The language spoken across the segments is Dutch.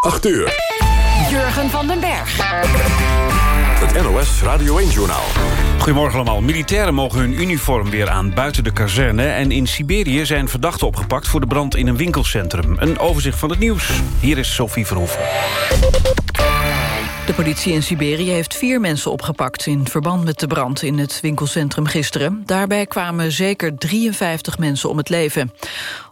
8 uur. Jurgen van den Berg. Het NOS Radio 1-journaal. Goedemorgen allemaal. Militairen mogen hun uniform weer aan buiten de kazerne... en in Siberië zijn verdachten opgepakt voor de brand in een winkelcentrum. Een overzicht van het nieuws. Hier is Sophie Verhoeven. De politie in Siberië heeft vier mensen opgepakt... in verband met de brand in het winkelcentrum gisteren. Daarbij kwamen zeker 53 mensen om het leven.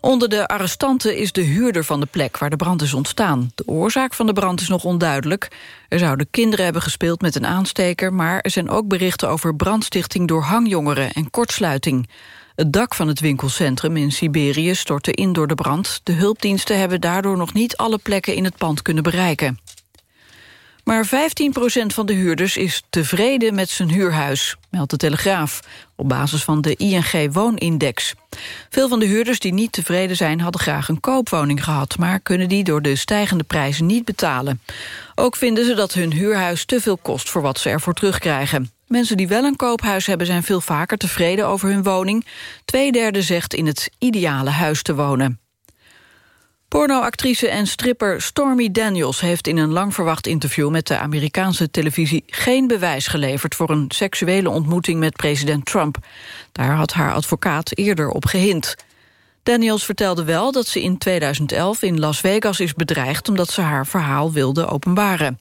Onder de arrestanten is de huurder van de plek waar de brand is ontstaan. De oorzaak van de brand is nog onduidelijk. Er zouden kinderen hebben gespeeld met een aansteker... maar er zijn ook berichten over brandstichting door hangjongeren en kortsluiting. Het dak van het winkelcentrum in Siberië stortte in door de brand. De hulpdiensten hebben daardoor nog niet alle plekken in het pand kunnen bereiken. Maar 15% van de huurders is tevreden met zijn huurhuis, meldt de Telegraaf, op basis van de ING Woonindex. Veel van de huurders die niet tevreden zijn hadden graag een koopwoning gehad, maar kunnen die door de stijgende prijzen niet betalen. Ook vinden ze dat hun huurhuis te veel kost voor wat ze ervoor terugkrijgen. Mensen die wel een koophuis hebben zijn veel vaker tevreden over hun woning. Tweederde zegt in het ideale huis te wonen. Pornoactrice en stripper Stormy Daniels heeft in een lang verwacht interview met de Amerikaanse televisie geen bewijs geleverd voor een seksuele ontmoeting met president Trump. Daar had haar advocaat eerder op gehind. Daniels vertelde wel dat ze in 2011 in Las Vegas is bedreigd omdat ze haar verhaal wilde openbaren.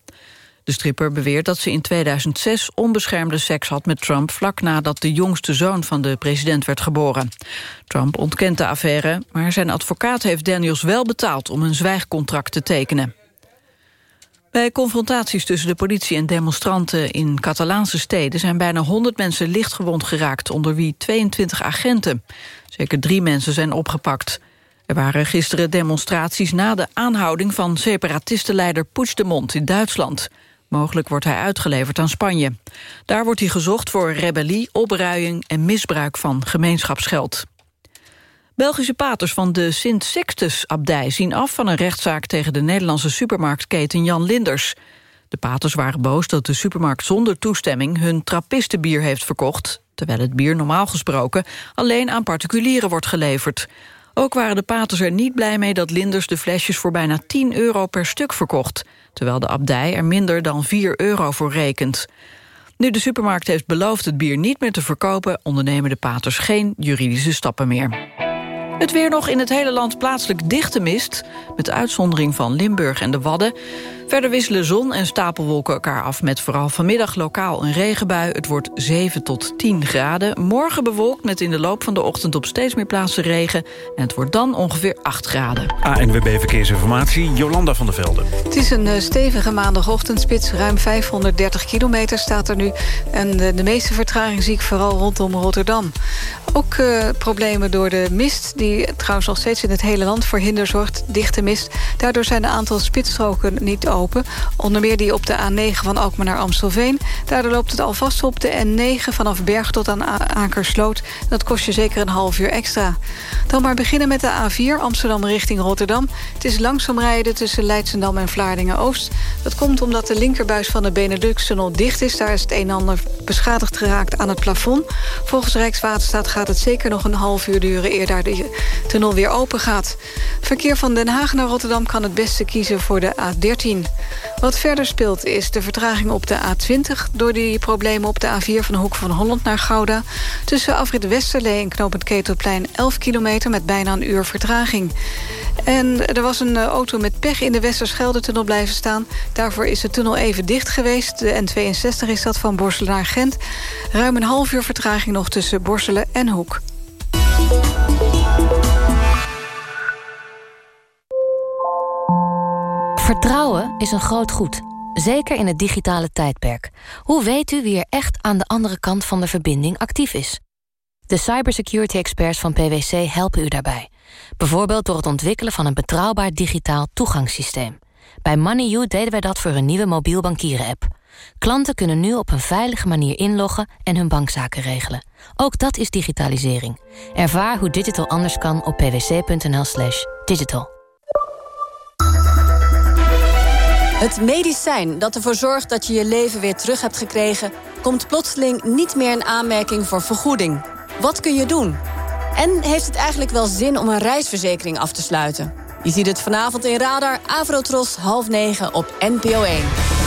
De stripper beweert dat ze in 2006 onbeschermde seks had met Trump... vlak nadat de jongste zoon van de president werd geboren. Trump ontkent de affaire, maar zijn advocaat heeft Daniels wel betaald... om een zwijgcontract te tekenen. Bij confrontaties tussen de politie en demonstranten in Catalaanse steden... zijn bijna 100 mensen lichtgewond geraakt, onder wie 22 agenten. Zeker drie mensen zijn opgepakt. Er waren gisteren demonstraties na de aanhouding van separatistenleider Puigdemont in Duitsland. Mogelijk wordt hij uitgeleverd aan Spanje. Daar wordt hij gezocht voor rebellie, opruiing en misbruik van gemeenschapsgeld. Belgische paters van de Sint-Sixtus-abdij zien af van een rechtszaak tegen de Nederlandse supermarktketen Jan Linders. De paters waren boos dat de supermarkt zonder toestemming hun trappistenbier heeft verkocht, terwijl het bier normaal gesproken alleen aan particulieren wordt geleverd. Ook waren de paters er niet blij mee dat Linders de flesjes voor bijna 10 euro per stuk verkocht terwijl de abdij er minder dan 4 euro voor rekent. Nu de supermarkt heeft beloofd het bier niet meer te verkopen... ondernemen de paters geen juridische stappen meer. Het weer nog in het hele land plaatselijk dichte mist... met uitzondering van Limburg en de Wadden. Verder wisselen zon en stapelwolken elkaar af... met vooral vanmiddag lokaal een regenbui. Het wordt 7 tot 10 graden. Morgen bewolkt met in de loop van de ochtend op steeds meer plaatsen regen. En het wordt dan ongeveer 8 graden. ANWB Verkeersinformatie, Jolanda van der Velde. Het is een eh, stevige maandagochtendspits. Ruim 530 kilometer staat er nu. En de, de meeste vertraging zie ik vooral rondom Rotterdam. Ook uh, problemen door de mist, die trouwens nog steeds in het hele land voor hinder zorgt. Dichte mist. Daardoor zijn een aantal spitsstroken niet open. Onder meer die op de A9 van Alkmaar naar Amstelveen. Daardoor loopt het alvast op de N9 vanaf Berg tot aan Akersloot. Dat kost je zeker een half uur extra. Dan maar beginnen met de A4 Amsterdam richting Rotterdam. Het is langzaam rijden tussen Leidsendam en Vlaardingen-Oost. Dat komt omdat de linkerbuis van de Benelux-tunnel dicht is. Daar is het een en ander beschadigd geraakt aan het plafond. Volgens Rijkswaterstaat gaat het zeker nog een half uur duren... eer daar de tunnel weer open gaat. Verkeer van Den Haag naar Rotterdam kan het beste kiezen voor de A13. Wat verder speelt is de vertraging op de A20... door die problemen op de A4 van de Hoek van Holland naar Gouda. Tussen Afrit Westerlee en Knopend Ketelplein 11 kilometer... met bijna een uur vertraging. En er was een eh, auto met pech in de Westerschelde-tunnel blijven staan. Daarvoor is de tunnel even dicht geweest. De N62 is dat van Borselen naar Gent. Ruim een half uur vertraging nog tussen Borselen en Hoek. Vertrouwen is een groot goed, zeker in het digitale tijdperk. Hoe weet u wie er echt aan de andere kant van de verbinding actief is? De cybersecurity experts van PwC helpen u daarbij. Bijvoorbeeld door het ontwikkelen van een betrouwbaar digitaal toegangssysteem. Bij MoneyU deden wij dat voor een nieuwe mobiel bankieren-app. Klanten kunnen nu op een veilige manier inloggen en hun bankzaken regelen. Ook dat is digitalisering. Ervaar hoe digital anders kan op pwc.nl Het medicijn dat ervoor zorgt dat je je leven weer terug hebt gekregen... komt plotseling niet meer in aanmerking voor vergoeding. Wat kun je doen? En heeft het eigenlijk wel zin om een reisverzekering af te sluiten? Je ziet het vanavond in Radar Avrotros half negen op NPO 1.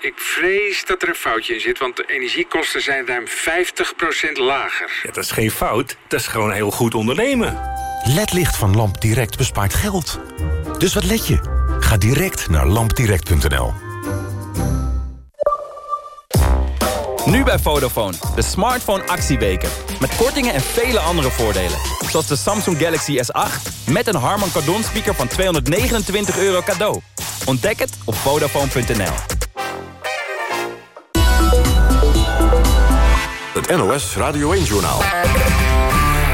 Ik vrees dat er een foutje in zit, want de energiekosten zijn ruim 50% lager. Ja, dat is geen fout, dat is gewoon heel goed ondernemen. LED-licht van LampDirect bespaart geld. Dus wat let je? Ga direct naar lampdirect.nl. Nu bij Vodafone, de smartphone actieweken. Met kortingen en vele andere voordelen. Zoals de Samsung Galaxy S8 met een Harman Kardon speaker van 229 euro cadeau. Ontdek het op Vodafone.nl. Het NOS Radio 1-journaal.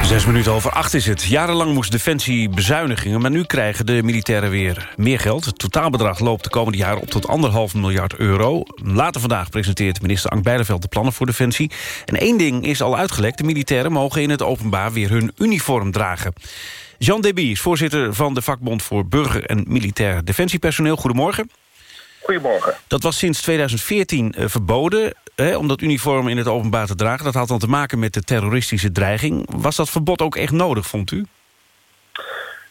Zes minuten over acht is het. Jarenlang moest Defensie bezuinigingen... maar nu krijgen de militairen weer meer geld. Het totaalbedrag loopt de komende jaren op tot anderhalf miljard euro. Later vandaag presenteert minister Ank Bijleveld de plannen voor Defensie. En één ding is al uitgelekt. De militairen mogen in het openbaar weer hun uniform dragen. Jean Deby is voorzitter van de vakbond voor burger- en militair defensiepersoneel. Goedemorgen. Goedemorgen. Dat was sinds 2014 uh, verboden hè, om dat uniform in het openbaar te dragen. Dat had dan te maken met de terroristische dreiging. Was dat verbod ook echt nodig, vond u?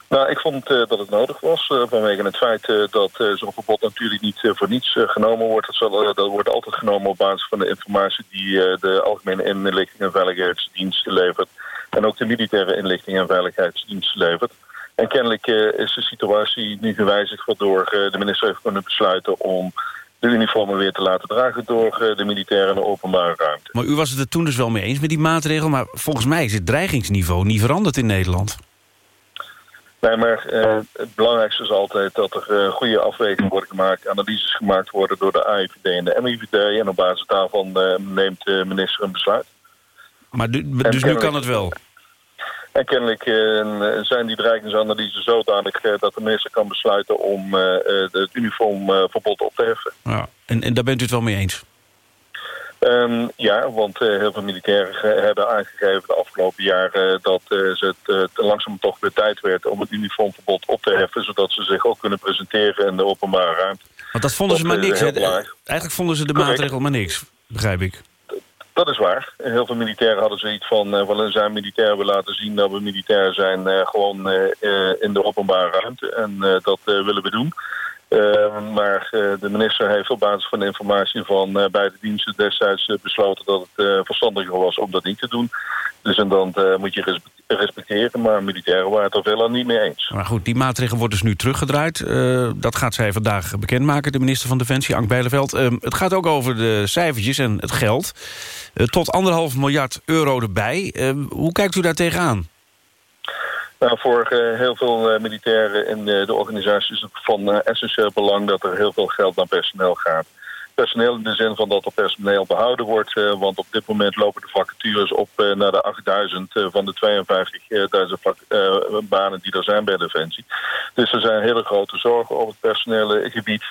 Nou, ik vond uh, dat het nodig was uh, vanwege het feit uh, dat zo'n verbod natuurlijk niet voor niets genomen wordt. Dat, zal, dat wordt altijd genomen op basis van de informatie die de Algemene Inlichting en Veiligheidsdienst levert. En ook de Militaire Inlichting en Veiligheidsdienst levert. En kennelijk is de situatie nu gewijzigd waardoor de minister heeft kunnen besluiten om de uniformen weer te laten dragen door de militairen in de openbare ruimte. Maar u was het er toen dus wel mee eens met die maatregel, maar volgens mij is het dreigingsniveau niet veranderd in Nederland. Nee, maar uh, het belangrijkste is altijd dat er uh, goede afwegingen worden gemaakt, analyses gemaakt worden door de AIVD en de MIVD. En op basis daarvan neemt de minister een besluit. Maar dus nu kan het wel? En kennelijk zijn die dreigingsanalyses zodanig dat de minister kan besluiten om het uniformverbod op te heffen. Ja. En, en daar bent u het wel mee eens? Um, ja, want uh, heel veel militairen hebben aangegeven de afgelopen jaren... dat ze het langzaam toch weer tijd werd om het uniformverbod op te heffen... zodat ze zich ook kunnen presenteren in de openbare ruimte. Want dat vonden dat ze maar niks? Eigenlijk vonden ze de Correct. maatregel maar niks, begrijp ik. Dat is waar. Heel veel militairen hadden zoiets van... Uh, wel zijn militair we laten zien dat we militair zijn... Uh, gewoon uh, in de openbare ruimte. En dat willen we doen. Uh, maar uh, de minister heeft op basis van de informatie van uh, beide diensten destijds besloten dat het verstandiger was om dat niet te doen. Dus en dan moet je respecteren, maar militairen waren het er veel aan niet mee eens. Maar goed, die maatregel wordt dus nu teruggedraaid. dat gaat zij vandaag bekendmaken, de minister van Defensie, Ank Bijleveld. Ehm, het gaat ook over de cijfertjes en het geld. tot anderhalf miljard euro erbij. Ehm, hoe kijkt u daar tegenaan? Nou, voor uh, heel veel uh, militairen in uh, de organisatie is het van essentieel belang dat er heel veel geld naar personeel gaat. Personeel in de zin van dat er personeel behouden wordt, want op dit moment lopen de vacatures op naar de 8000 van de 52.000 banen die er zijn bij Defensie. Dus er zijn hele grote zorgen over het personele gebied.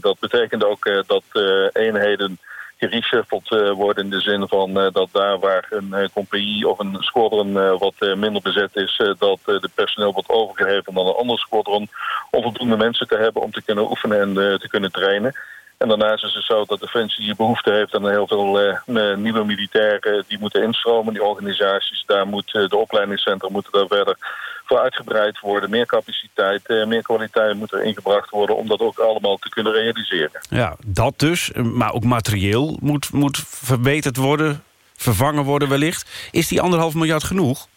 dat betekent ook dat eenheden gereshuffeld uh, worden in de zin van uh, dat daar waar een uh, compagnie of een squadron wat minder bezet is, dat de personeel wordt overgeheven dan een ander squadron om voldoende mensen te hebben om te kunnen oefenen en te kunnen trainen. En daarnaast is het zo dat Defensie behoefte heeft aan heel veel uh, nieuwe militairen die moeten instromen. Die organisaties, daar moet uh, de opleidingscentra moeten daar verder voor uitgebreid worden. Meer capaciteit, uh, meer kwaliteit moet er ingebracht worden om dat ook allemaal te kunnen realiseren. Ja, dat dus. Maar ook materieel moet, moet verbeterd worden, vervangen worden wellicht. Is die anderhalf miljard genoeg?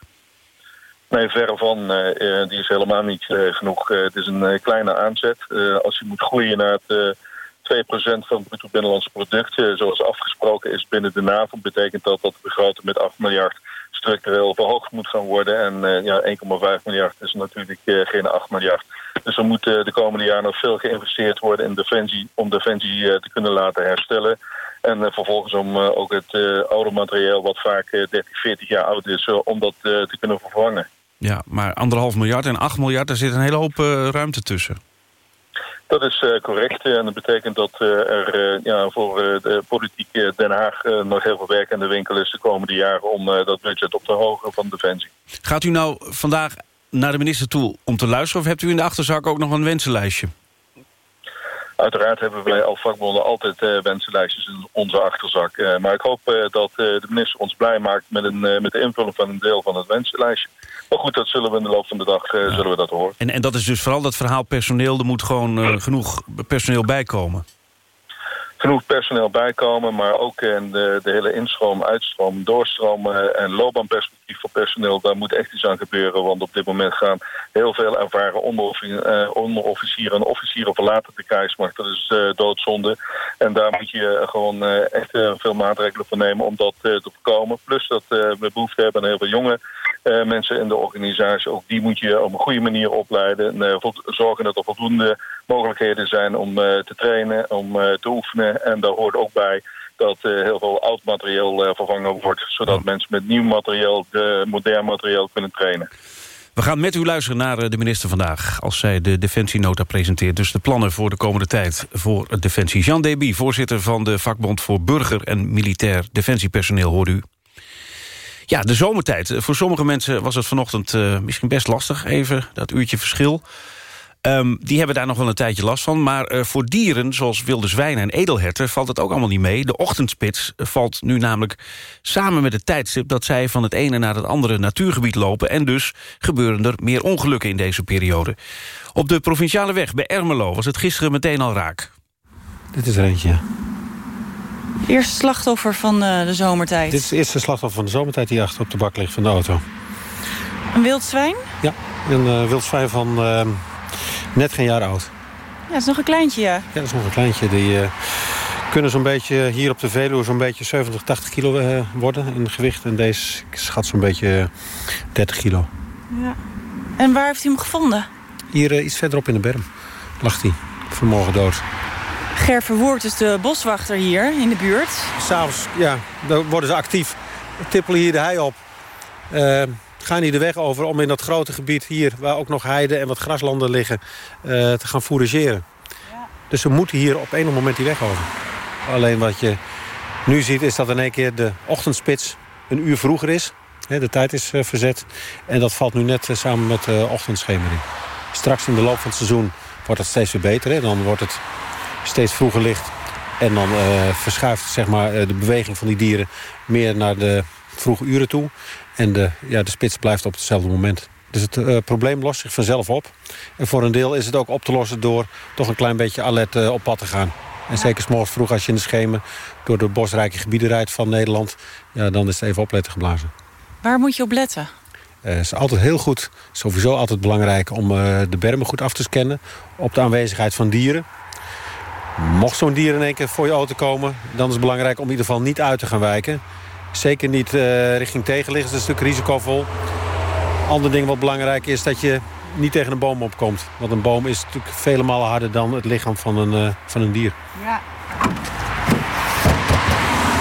Nee, verre van. Die is helemaal niet genoeg. Het is een kleine aanzet. als je moet groeien naar het 2% van het bruto binnenlandse product, zoals afgesproken is binnen de NAVO, betekent dat dat de begroting met 8 miljard structureel verhoogd moet gaan worden. En uh, ja, 1,5 miljard is natuurlijk uh, geen 8 miljard. Dus er moet de komende jaren nog veel geïnvesteerd worden in defensie... om defensie te kunnen laten herstellen. En vervolgens om ook het oude materieel, wat vaak 30, 40 jaar oud is... om dat te kunnen vervangen. Ja, maar anderhalf miljard en 8 miljard, daar zit een hele hoop ruimte tussen. Dat is uh, correct en dat betekent dat uh, er ja, voor de politiek Den Haag nog heel veel werk aan de winkel is de komende jaren om dat budget op te hogen van Defensie. Gaat u nou vandaag naar de minister toe om te luisteren of hebt u in de achterzak ook nog een wensenlijstje? Uiteraard hebben wij als vakbonden altijd uh, wensenlijstjes in onze achterzak. Uh, maar ik hoop uh, dat de minister ons blij maakt met, een, met de invulling van een deel van het wensenlijstje. Maar goed, dat zullen we in de loop van de dag ja. zullen we dat horen. En, en dat is dus vooral dat verhaal personeel. Er moet gewoon genoeg personeel bijkomen genoeg personeel bijkomen, maar ook in de, de hele instroom, uitstroom, doorstroom en loopbaanperspectief voor personeel, daar moet echt iets aan gebeuren, want op dit moment gaan heel veel ervaren onderofficieren en officieren verlaten de krijgsmacht. Dat is uh, doodzonde. En daar moet je gewoon uh, echt uh, veel maatregelen voor nemen om dat te voorkomen. Plus dat we behoefte hebben aan heel veel jonge mensen in de organisatie. Ook die moet je op een goede manier opleiden. En zorgen dat er voldoende mogelijkheden zijn om te trainen, om te oefenen. En daar hoort ook bij dat heel veel oud materieel vervangen wordt. Zodat mensen met nieuw materieel, modern materieel kunnen trainen. We gaan met u luisteren naar eh, de minister vandaag... als zij de Defensienota presenteert. Dus de plannen voor de komende tijd voor Defensie. Jean Deby, voorzitter van de vakbond voor burger- en militair defensiepersoneel, hoort u. Ja, de zomertijd. Voor sommige mensen was het vanochtend uh, misschien best lastig. Even dat uurtje verschil. Um, die hebben daar nog wel een tijdje last van. Maar uh, voor dieren, zoals wilde zwijnen en edelherten... valt het ook allemaal niet mee. De ochtendspits valt nu namelijk samen met het tijdstip... dat zij van het ene naar het andere natuurgebied lopen... en dus gebeuren er meer ongelukken in deze periode. Op de provinciale weg bij Ermelo was het gisteren meteen al raak. Dit is er eentje, Eerste slachtoffer van uh, de zomertijd. Dit is het eerste slachtoffer van de zomertijd die achter op de bak ligt van de auto. Een wild zwijn? Ja, een uh, wild zwijn van uh, net geen jaar oud. Ja, dat is nog een kleintje, ja. Ja, dat is nog een kleintje. Die kunnen zo'n beetje hier op de Veluwe zo'n beetje 70, 80 kilo worden in gewicht. En deze schat zo'n beetje 30 kilo. Ja. En waar heeft u hem gevonden? Hier iets verderop in de berm lag hij. Vanmorgen dood. Ger Verwoerd is de boswachter hier in de buurt. S'avonds, ja, dan worden ze actief. Tippelen hier de hei op. Uh, gaan hier de weg over om in dat grote gebied hier... waar ook nog heide en wat graslanden liggen, uh, te gaan fourageren. Ja. Dus we moeten hier op een moment die weg over. Alleen wat je nu ziet is dat in één keer de ochtendspits een uur vroeger is. De tijd is uh, verzet. En dat valt nu net uh, samen met de ochtendschemering. Straks in de loop van het seizoen wordt het steeds weer beter. Hè? Dan wordt het steeds vroeger licht. En dan verschuift zeg maar, de beweging van die dieren meer naar de vroege uren toe. En de, ja, de spits blijft op hetzelfde moment. Dus het uh, probleem lost zich vanzelf op. En voor een deel is het ook op te lossen door toch een klein beetje alert uh, op pad te gaan. En zeker s'morgens vroeg als je in de schemen door de bosrijke gebieden rijdt van Nederland... Ja, dan is het even opletten geblazen. Waar moet je op letten? Het uh, is altijd heel goed, sowieso altijd belangrijk om de bermen goed af te scannen. Op de aanwezigheid van dieren. Mocht zo'n dier in één keer voor je auto komen... dan is het belangrijk om in ieder geval niet uit te gaan wijken. Zeker niet uh, richting tegenliggers, dat is natuurlijk risicovol. Ander ding wat belangrijk is dat je niet tegen een boom opkomt. Want een boom is natuurlijk vele malen harder dan het lichaam van een, uh, van een dier. Ja.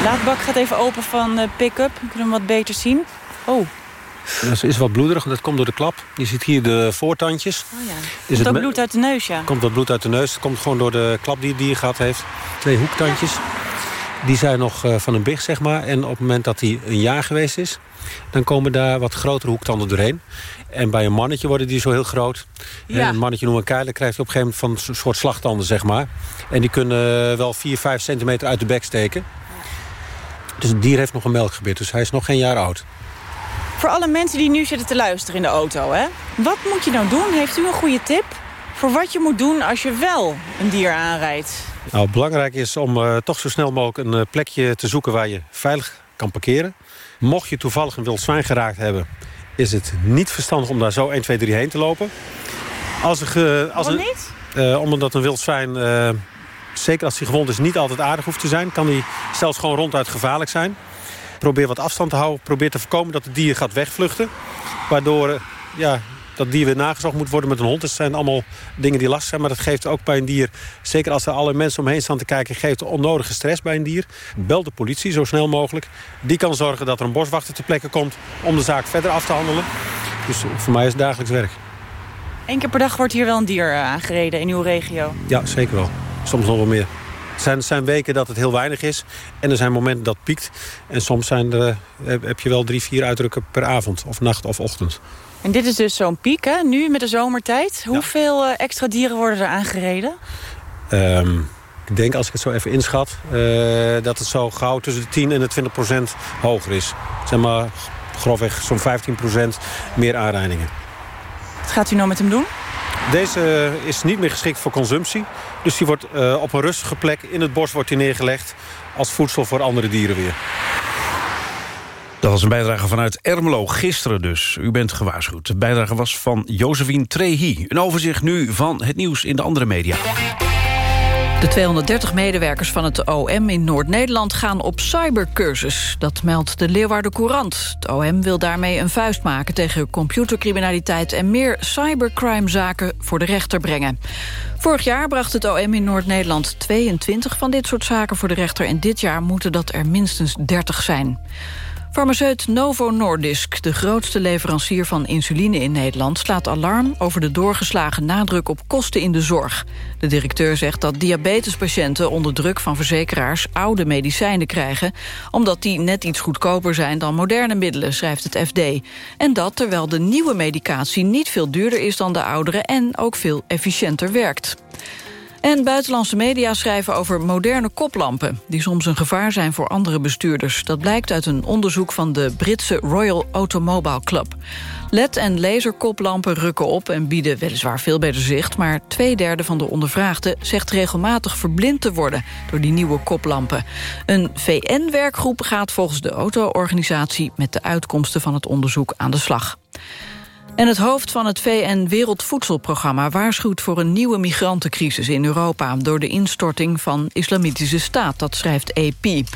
Laadbak gaat even open van de pick-up. We kunnen hem wat beter zien. Oh. Dat is wat bloederig, dat komt door de klap. Je ziet hier de voortandjes. Oh ja. Komt dat bloed uit de neus, ja? Komt dat bloed uit de neus. Het komt gewoon door de klap die, die je gehad heeft. Twee hoektandjes. Die zijn nog uh, van een big, zeg maar. En op het moment dat hij een jaar geweest is... dan komen daar wat grotere hoektanden doorheen. En bij een mannetje worden die zo heel groot. Ja. En een mannetje noemen een dan krijgt hij op een gegeven moment van een soort slagtanden, zeg maar. En die kunnen wel 4, 5 centimeter uit de bek steken. Dus het dier heeft nog een melkgebit, dus hij is nog geen jaar oud. Voor alle mensen die nu zitten te luisteren in de auto, hè? wat moet je nou doen? Heeft u een goede tip voor wat je moet doen als je wel een dier aanrijdt? Nou, belangrijk is om uh, toch zo snel mogelijk een uh, plekje te zoeken waar je veilig kan parkeren. Mocht je toevallig een wild zwijn geraakt hebben, is het niet verstandig om daar zo 1, 2, 3 heen te lopen. Als er, als Waarom niet? Uh, omdat een wild zwijn, zeker als hij gewond is, niet altijd aardig hoeft te zijn. Kan hij zelfs gewoon ronduit gevaarlijk zijn. Probeer wat afstand te houden. Probeer te voorkomen dat het dier gaat wegvluchten. Waardoor ja, dat dier weer nagezocht moet worden met een hond. Dat zijn allemaal dingen die lastig zijn. Maar dat geeft ook bij een dier, zeker als er alle mensen omheen staan te kijken... geeft onnodige stress bij een dier. Bel de politie zo snel mogelijk. Die kan zorgen dat er een boswachter ter plekke komt om de zaak verder af te handelen. Dus voor mij is het dagelijks werk. Eén keer per dag wordt hier wel een dier eh, aangereden in uw regio? Ja, zeker wel. Soms nog wel meer. Er zijn, zijn weken dat het heel weinig is. En er zijn momenten dat het piekt. En soms zijn er, heb je wel drie, vier uitdrukken per avond. Of nacht of ochtend. En dit is dus zo'n piek, hè? Nu met de zomertijd. Hoeveel uh, extra dieren worden er aangereden? Um, ik denk, als ik het zo even inschat... Uh, dat het zo gauw tussen de 10 en de 20 procent hoger is. Zeg maar grofweg zo'n 15 procent meer aanrijdingen. Wat gaat u nou met hem doen? Deze is niet meer geschikt voor consumptie. Dus die wordt uh, op een rustige plek in het bos wordt die neergelegd... als voedsel voor andere dieren weer. Dat was een bijdrage vanuit Ermelo, gisteren dus. U bent gewaarschuwd. De bijdrage was van Josephine Trehi. Een overzicht nu van het nieuws in de andere media. De 230 medewerkers van het OM in Noord-Nederland gaan op cybercursus. Dat meldt de Leeuwarden Courant. Het OM wil daarmee een vuist maken tegen computercriminaliteit... en meer cybercrimezaken voor de rechter brengen. Vorig jaar bracht het OM in Noord-Nederland 22 van dit soort zaken voor de rechter... en dit jaar moeten dat er minstens 30 zijn. Farmaceut Novo Nordisk, de grootste leverancier van insuline in Nederland... slaat alarm over de doorgeslagen nadruk op kosten in de zorg. De directeur zegt dat diabetespatiënten onder druk van verzekeraars... oude medicijnen krijgen, omdat die net iets goedkoper zijn... dan moderne middelen, schrijft het FD. En dat terwijl de nieuwe medicatie niet veel duurder is dan de oudere... en ook veel efficiënter werkt. En buitenlandse media schrijven over moderne koplampen... die soms een gevaar zijn voor andere bestuurders. Dat blijkt uit een onderzoek van de Britse Royal Automobile Club. LED- en laserkoplampen rukken op en bieden weliswaar veel beter zicht... maar twee derde van de ondervraagden zegt regelmatig verblind te worden... door die nieuwe koplampen. Een VN-werkgroep gaat volgens de auto-organisatie... met de uitkomsten van het onderzoek aan de slag. En het hoofd van het VN Wereldvoedselprogramma waarschuwt voor een nieuwe migrantencrisis in Europa door de instorting van islamitische staat, dat schrijft EP.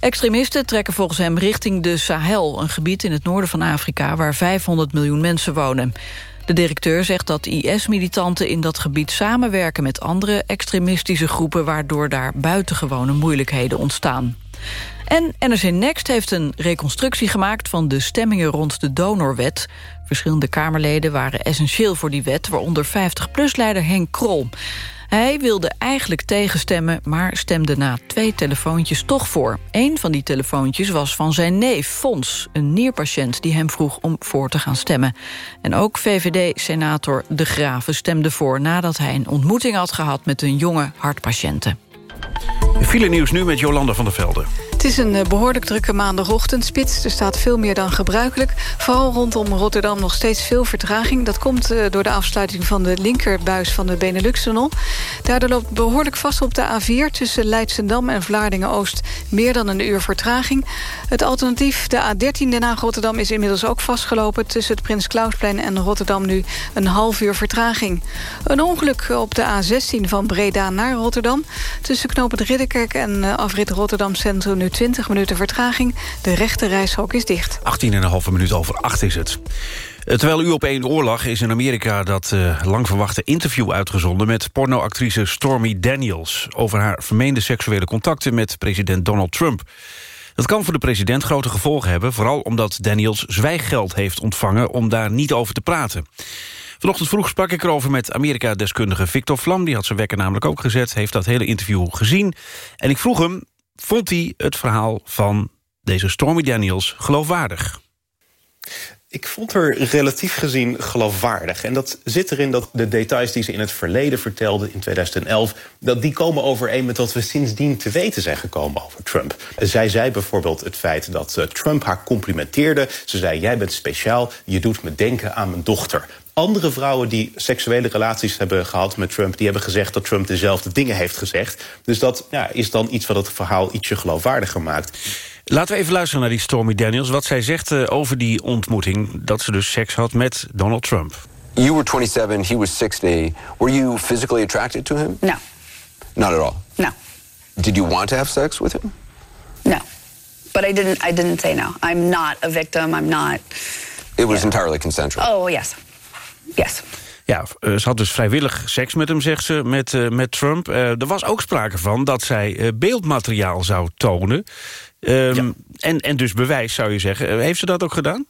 Extremisten trekken volgens hem richting de Sahel, een gebied in het noorden van Afrika waar 500 miljoen mensen wonen. De directeur zegt dat IS-militanten in dat gebied samenwerken met andere extremistische groepen waardoor daar buitengewone moeilijkheden ontstaan. En NRC Next heeft een reconstructie gemaakt van de stemmingen rond de donorwet. Verschillende Kamerleden waren essentieel voor die wet... waaronder 50PLUS-leider Henk Krol. Hij wilde eigenlijk tegenstemmen, maar stemde na twee telefoontjes toch voor. Een van die telefoontjes was van zijn neef, Fons, een nierpatiënt... die hem vroeg om voor te gaan stemmen. En ook VVD-senator De Graven stemde voor... nadat hij een ontmoeting had gehad met een jonge hartpatiënte. File nieuws nu met Jolanda van der Velde. Het is een eh, behoorlijk drukke maandagochtendspits. Er staat veel meer dan gebruikelijk. Vooral rondom Rotterdam nog steeds veel vertraging. Dat komt eh, door de afsluiting van de linkerbuis van de Benelux-tunnel. Daardoor loopt behoorlijk vast op de A4... tussen Leidsendam en Vlaardingen-Oost meer dan een uur vertraging. Het alternatief, de A13 Den Haag-Rotterdam... is inmiddels ook vastgelopen tussen het Prins Klausplein en Rotterdam... nu een half uur vertraging. Een ongeluk op de A16 van Breda naar Rotterdam. Tussen knooppunt Ridderkerk en eh, afrit Rotterdam Centrum... 20 minuten vertraging. De rechte reishok is dicht. 18,5 minuut over 8 is het. Terwijl u op één oor lag, is in Amerika dat uh, lang verwachte interview uitgezonden... met pornoactrice Stormy Daniels... over haar vermeende seksuele contacten met president Donald Trump. Dat kan voor de president grote gevolgen hebben... vooral omdat Daniels zwijggeld heeft ontvangen om daar niet over te praten. Vanochtend vroeg sprak ik erover met Amerika-deskundige Victor Vlam. Die had zijn wekker namelijk ook gezet, heeft dat hele interview gezien. En ik vroeg hem vond hij het verhaal van deze Stormy Daniels geloofwaardig. Ik vond haar relatief gezien geloofwaardig. En dat zit erin dat de details die ze in het verleden vertelde, in 2011... dat die komen overeen met wat we sindsdien te weten zijn gekomen over Trump. Zij zei bijvoorbeeld het feit dat eh, Trump haar complimenteerde. Ze zei, jij bent speciaal, je doet me denken aan mijn dochter andere vrouwen die seksuele relaties hebben gehad met Trump... die hebben gezegd dat Trump dezelfde dingen heeft gezegd. Dus dat ja, is dan iets wat het verhaal ietsje geloofwaardiger maakt. Laten we even luisteren naar die Stormy Daniels. Wat zij zegt uh, over die ontmoeting, dat ze dus seks had met Donald Trump. You were 27, he was 60. Were you physically attracted to him? No. Not at all? No. Did you want to have sex with him? No. But I didn't, I didn't say no. I'm not a victim, I'm not... It was entirely consensual? Oh, yes. Yes. Ja, eh, ze had dus vrijwillig seks met hem, zegt ze, met, uh, met Trump. Uh, er was ook sprake van dat zij beeldmateriaal zou tonen. Um, en, en dus bewijs, zou je zeggen. heeft ze dat ook gedaan?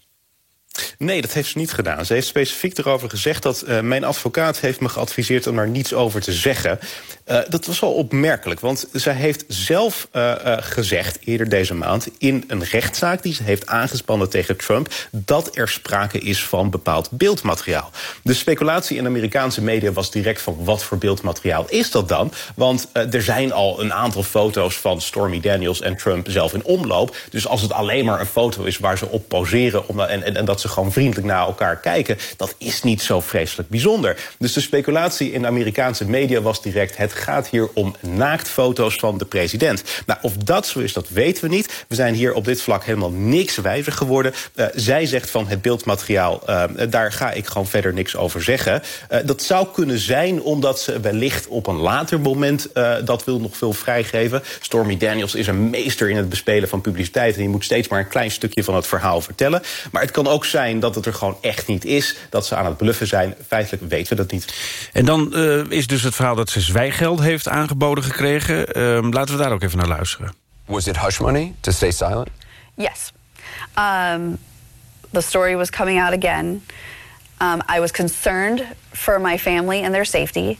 Nee, dat heeft ze niet gedaan. Ze heeft specifiek erover gezegd dat uh, mijn advocaat heeft me geadviseerd om daar niets over te zeggen. Uh, dat was wel opmerkelijk, want zij heeft zelf uh, gezegd eerder deze maand in een rechtszaak die ze heeft aangespannen tegen Trump dat er sprake is van bepaald beeldmateriaal. De speculatie in Amerikaanse media was direct van wat voor beeldmateriaal is dat dan? Want er zijn al een aantal foto's van Stormy Daniels en Trump zelf in omloop. Dus als het alleen maar een foto is waar ze op poseren om, en, en, en dat ze gewoon vriendelijk naar elkaar kijken... dat is niet zo vreselijk bijzonder. Dus de speculatie in de Amerikaanse media was direct... het gaat hier om naaktfoto's van de president. Nou, of dat zo is, dat weten we niet. We zijn hier op dit vlak helemaal niks wijzer geworden. Uh, zij zegt van het beeldmateriaal, uh, daar ga ik gewoon verder niks over zeggen. Uh, dat zou kunnen zijn omdat ze wellicht op een later moment... dat wil nog veel vrijgeven. Stormy Daniels is een meester in het bespelen van publiciteit... en die moet steeds maar een klein stukje van het verhaal vertellen. Maar het kan ook zijn dat het er gewoon echt niet is. Dat ze aan het bluffen zijn. Feitelijk weten we dat niet. En dan uh, is dus het verhaal dat ze zwijgeld heeft aangeboden gekregen. Uh, laten we daar ook even naar luisteren. Was it hush money to stay silent? Yes. Um, the story was coming out again. Um, I was concerned for my family and their safety.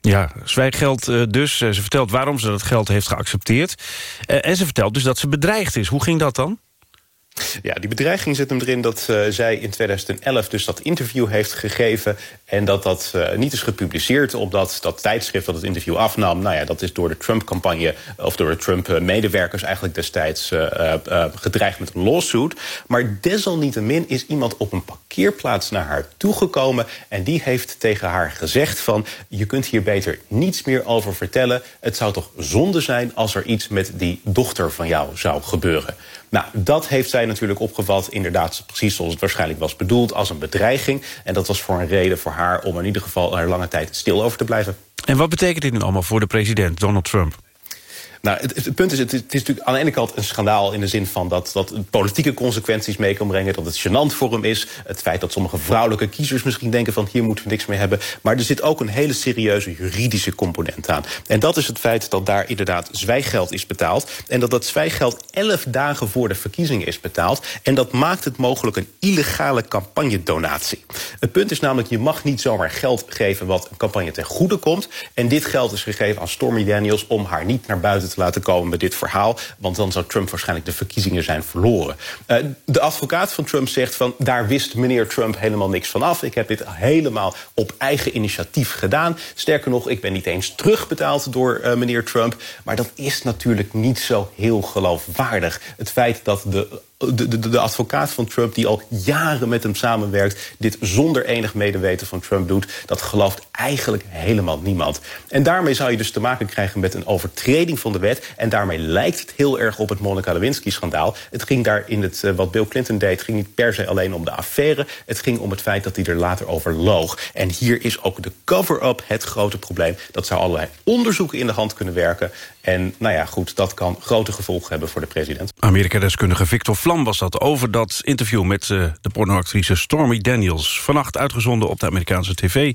Ja, zwijggeld uh, dus. ze vertelt waarom ze dat geld heeft geaccepteerd. En ze vertelt dus dat ze bedreigd is. Hoe ging dat dan? Ja, die bedreiging zit hem erin dat uh, zij in 2011 dus dat interview heeft gegeven... en dat dat uh, niet is gepubliceerd omdat dat tijdschrift dat het interview afnam... nou ja, dat is door de Trump-campagne of door de Trump-medewerkers... eigenlijk destijds gedreigd met een lawsuit. Maar desalniettemin is iemand op een parkeerplaats naar haar toegekomen... en die heeft tegen haar gezegd van... je kunt hier beter niets meer over vertellen. Het zou toch zonde zijn als er iets met die dochter van jou zou gebeuren. Nou, dat heeft zij natuurlijk opgevat, inderdaad precies zoals het waarschijnlijk was bedoeld, als een bedreiging. En dat was voor een reden voor haar om in ieder geval er lange tijd stil over te blijven. En wat betekent dit nu allemaal voor de president, Donald Trump? Nou, het, punt is, het, is natuurlijk aan de ene kant een schandaal... in de zin van dat, dat politieke consequenties mee kan brengen... dat het gênant voor hem is. Het feit dat sommige vrouwelijke kiezers misschien denken van... hier moeten we niks mee hebben. Maar er zit ook een hele serieuze juridische component aan. En dat is het feit dat daar inderdaad zwijggeld is betaald. En dat dat zwijggeld elf dagen voor de verkiezingen is betaald. En dat maakt het mogelijk een illegale campagnedonatie. Het punt is namelijk, je mag niet zomaar geld geven... wat een campagne ten goede komt. En dit geld is gegeven aan Stormy Daniels... om haar niet naar buiten te laten komen met dit verhaal. Want dan zou Trump waarschijnlijk de verkiezingen zijn verloren. Uh, de advocaat van Trump zegt van... daar wist meneer Trump helemaal niks van af. Ik heb dit helemaal op eigen initiatief gedaan. Sterker nog, ik ben niet eens terugbetaald door uh, meneer Trump. Maar dat is natuurlijk niet zo heel geloofwaardig. Het feit dat de de, de, de, advocaat van Trump, die al jaren met hem samenwerkt... dit zonder enig medeweten van Trump doet... dat gelooft eigenlijk helemaal niemand. En daarmee zou je dus te maken krijgen met een overtreding van de wet... en daarmee lijkt het heel erg op het Monica Lewinsky-schandaal. Het ging daar in het, uh, wat Bill Clinton deed... ging niet per se alleen om de affaire. Het ging om het feit dat hij er later over loog. En hier is ook de cover-up het grote probleem. Dat zou allerlei onderzoeken in de hand kunnen werken... En nou ja, goed, dat kan grote gevolgen hebben voor de president. Amerika-deskundige Victor Vlam was dat over dat interview... met uh, de pornoactrice Stormy Daniels. Vannacht uitgezonden op de Amerikaanse tv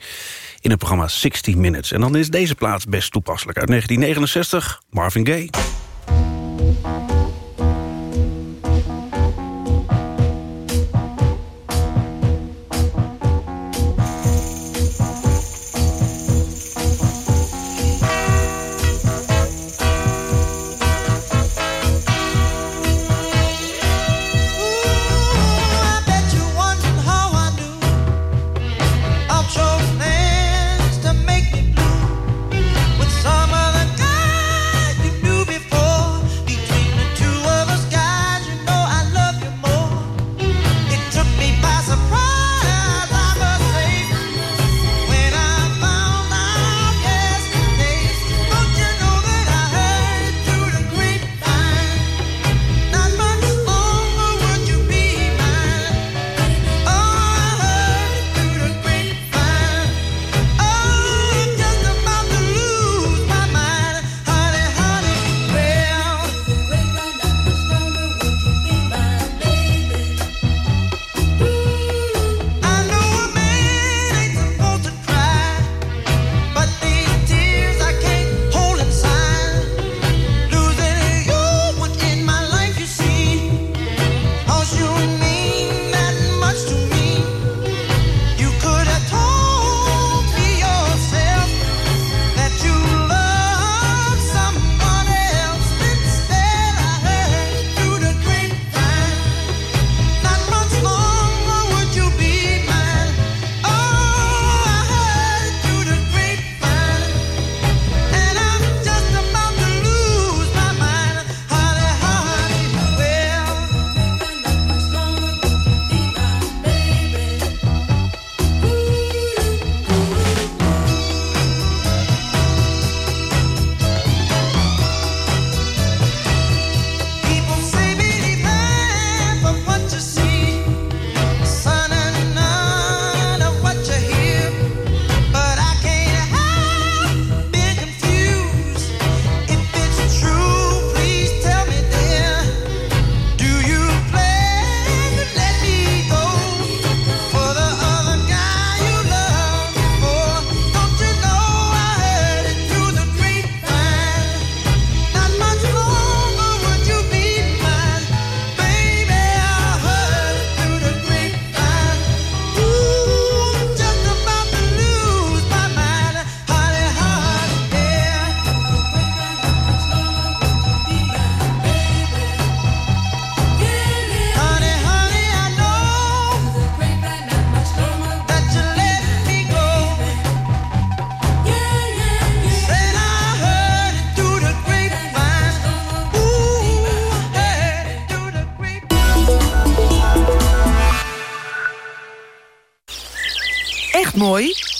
in het programma 60 Minutes. En dan is deze plaats best toepasselijk. Uit 1969, Marvin Gaye.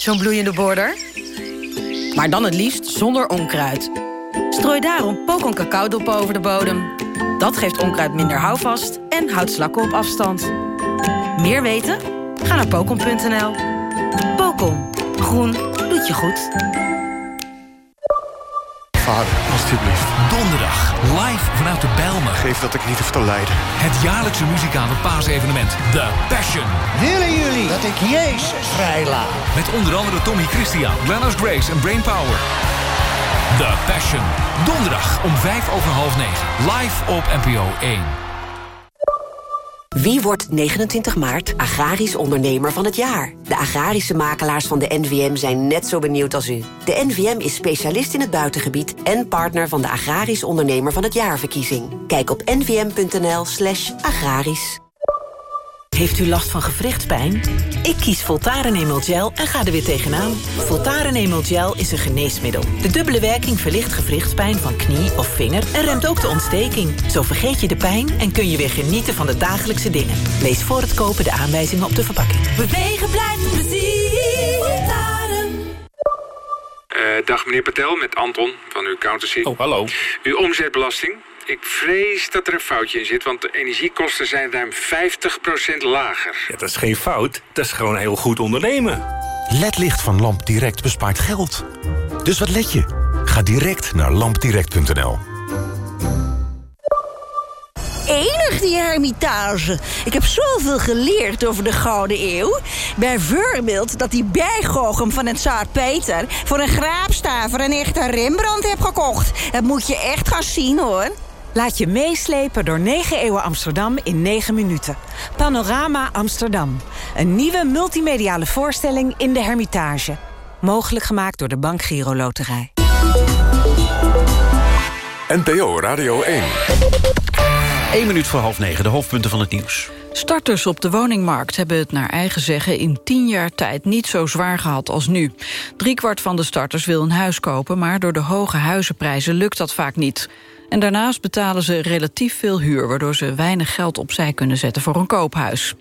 Zo'n bloeiende border? Maar dan het liefst zonder onkruid. Strooi daarom Pokon cacaodop over de bodem. Dat geeft onkruid minder houvast en houdt slakken op afstand. Meer weten? Ga naar pokon.nl. Pokon. Groen doet je goed. Vader, alstublieft. Donderdag, live vanuit de Bijlmer. Geef dat ik niet hoef te lijden. Het jaarlijkse muzikale paasevenement The Passion. Willen jullie dat ik Jezus vrijlaat? Met onder andere Tommy Christian, Glennis Grace en Brainpower. The Passion. Donderdag om vijf over half negen. Live op NPO 1. Wie wordt 29 maart agrarisch ondernemer van het jaar? De agrarische makelaars van de NVM zijn net zo benieuwd als u. De NVM is specialist in het buitengebied en partner van de agrarisch ondernemer van het jaarverkiezing. Kijk op nvm.nl slash agrarisch. Heeft u last van gewrichtspijn? Ik kies Voltaren Emel Gel en ga er weer tegenaan. Voltaren Emel Gel is een geneesmiddel. De dubbele werking verlicht gewrichtspijn van knie of vinger... en remt ook de ontsteking. Zo vergeet je de pijn en kun je weer genieten van de dagelijkse dingen. Lees voor het kopen de aanwijzingen op de verpakking. Bewegen blijft plezier. Voltaren. Uh, dag meneer Patel, met Anton van uw accountancy. Oh, hallo. Uw omzetbelasting. Ik vrees dat er een foutje in zit, want de energiekosten zijn ruim 50% lager. Ja, dat is geen fout, dat is gewoon heel goed ondernemen. LED-licht van Lamp Direct bespaart geld. Dus wat let je? Ga direct naar lampdirect.nl. Enig die hermitage. Ik heb zoveel geleerd over de Gouden Eeuw. Bijvoorbeeld dat die bijgoochem van het Zaar Peter... voor een graapstaver een echte Rembrandt heb gekocht. Dat moet je echt gaan zien, hoor. Laat je meeslepen door 9 eeuwen Amsterdam in 9 minuten. Panorama Amsterdam. Een nieuwe multimediale voorstelling in de Hermitage. Mogelijk gemaakt door de Bank Giro Loterij. NPO Radio 1. 1 minuut voor half negen, de hoofdpunten van het nieuws. Starters op de woningmarkt hebben het naar eigen zeggen... in tien jaar tijd niet zo zwaar gehad als nu. Driekwart van de starters wil een huis kopen... maar door de hoge huizenprijzen lukt dat vaak niet. En daarnaast betalen ze relatief veel huur... waardoor ze weinig geld opzij kunnen zetten voor een koophuis.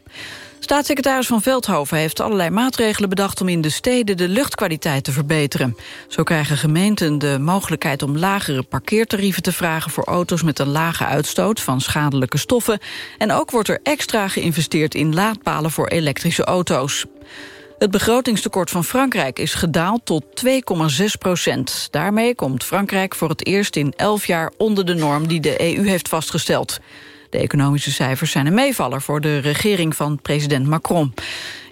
Staatssecretaris Van Veldhoven heeft allerlei maatregelen bedacht... om in de steden de luchtkwaliteit te verbeteren. Zo krijgen gemeenten de mogelijkheid om lagere parkeertarieven te vragen... voor auto's met een lage uitstoot van schadelijke stoffen. En ook wordt er extra geïnvesteerd in laadpalen voor elektrische auto's. Het begrotingstekort van Frankrijk is gedaald tot 2,6 procent. Daarmee komt Frankrijk voor het eerst in 11 jaar onder de norm die de EU heeft vastgesteld. De economische cijfers zijn een meevaller voor de regering van president Macron.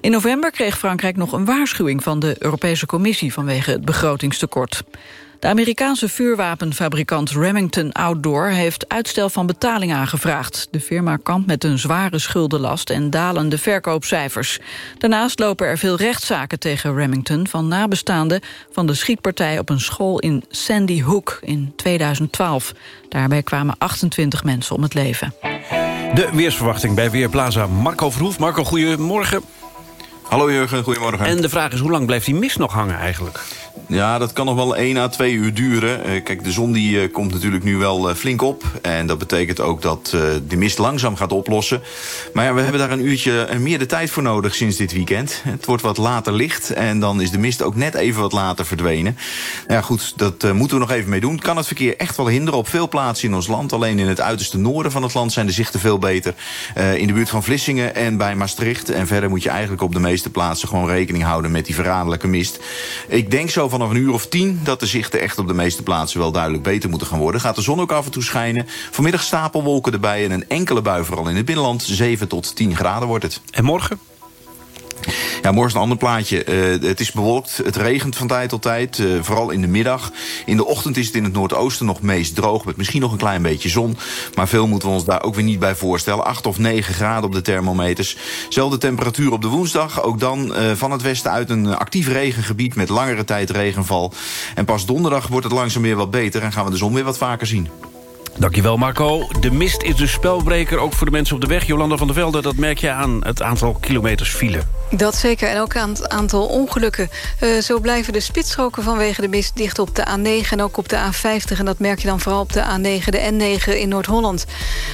In november kreeg Frankrijk nog een waarschuwing van de Europese Commissie vanwege het begrotingstekort. De Amerikaanse vuurwapenfabrikant Remington Outdoor heeft uitstel van betaling aangevraagd. De firma kampt met een zware schuldenlast en dalende verkoopcijfers. Daarnaast lopen er veel rechtszaken tegen Remington van nabestaanden van de schietpartij op een school in Sandy Hook in 2012. Daarbij kwamen 28 mensen om het leven. De weersverwachting bij Weerplaza Marco Verhoef. Marco, goedemorgen. Hallo Jurgen, goedemorgen. En de vraag is, hoe lang blijft die mist nog hangen eigenlijk? Ja, dat kan nog wel 1 à 2 uur duren. Uh, kijk, de zon die, uh, komt natuurlijk nu wel uh, flink op. En dat betekent ook dat de mist langzaam gaat oplossen. Maar ja, we hebben daar een uurtje meer de tijd voor nodig sinds dit weekend. Het wordt wat later licht en dan is de mist ook net even wat later verdwenen. Ja goed, dat moeten we nog even mee doen. Kan het verkeer echt wel hinderen op veel plaatsen in ons land. Alleen in het uiterste noorden van het land zijn de zichten veel beter. in de buurt van Vlissingen en bij Maastricht. En verder moet je eigenlijk op de meeste plaatsen gewoon rekening houden met die verraderlijke mist. Ik denk zo vanaf een uur of tien... dat de zichten echt op de meeste plaatsen wel duidelijk beter moeten gaan worden. Gaat de zon ook af en toe schijnen. Vanmiddag stapelwolken erbij en een enkele bui vooral in het binnenland. 7 tot 10 graden wordt het. En morgen? Ja, morgen is een ander plaatje. Uh, het is bewolkt, het regent van tijd tot tijd, uh, vooral in de middag. In de ochtend is het in het noordoosten nog meest droog... met misschien nog een klein beetje zon. Maar veel moeten we ons daar ook weer niet bij voorstellen. 8 of 9 graden op de thermometers. Zelfde temperatuur op de woensdag. Ook dan uh, van het westen uit een actief regengebied... met langere tijd regenval. En pas donderdag wordt het langzaam weer wat beter... en gaan we de zon weer wat vaker zien. Dankjewel Marco. De mist is de spelbreker, ook voor de mensen op de weg. Jolanda van der Velde, dat merk je aan het aantal kilometers file. Dat zeker, en ook aan het aantal ongelukken. Uh, zo blijven de spitsstroken vanwege de mist dicht op de A9... en ook op de A50, en dat merk je dan vooral op de A9, de N9 in Noord-Holland.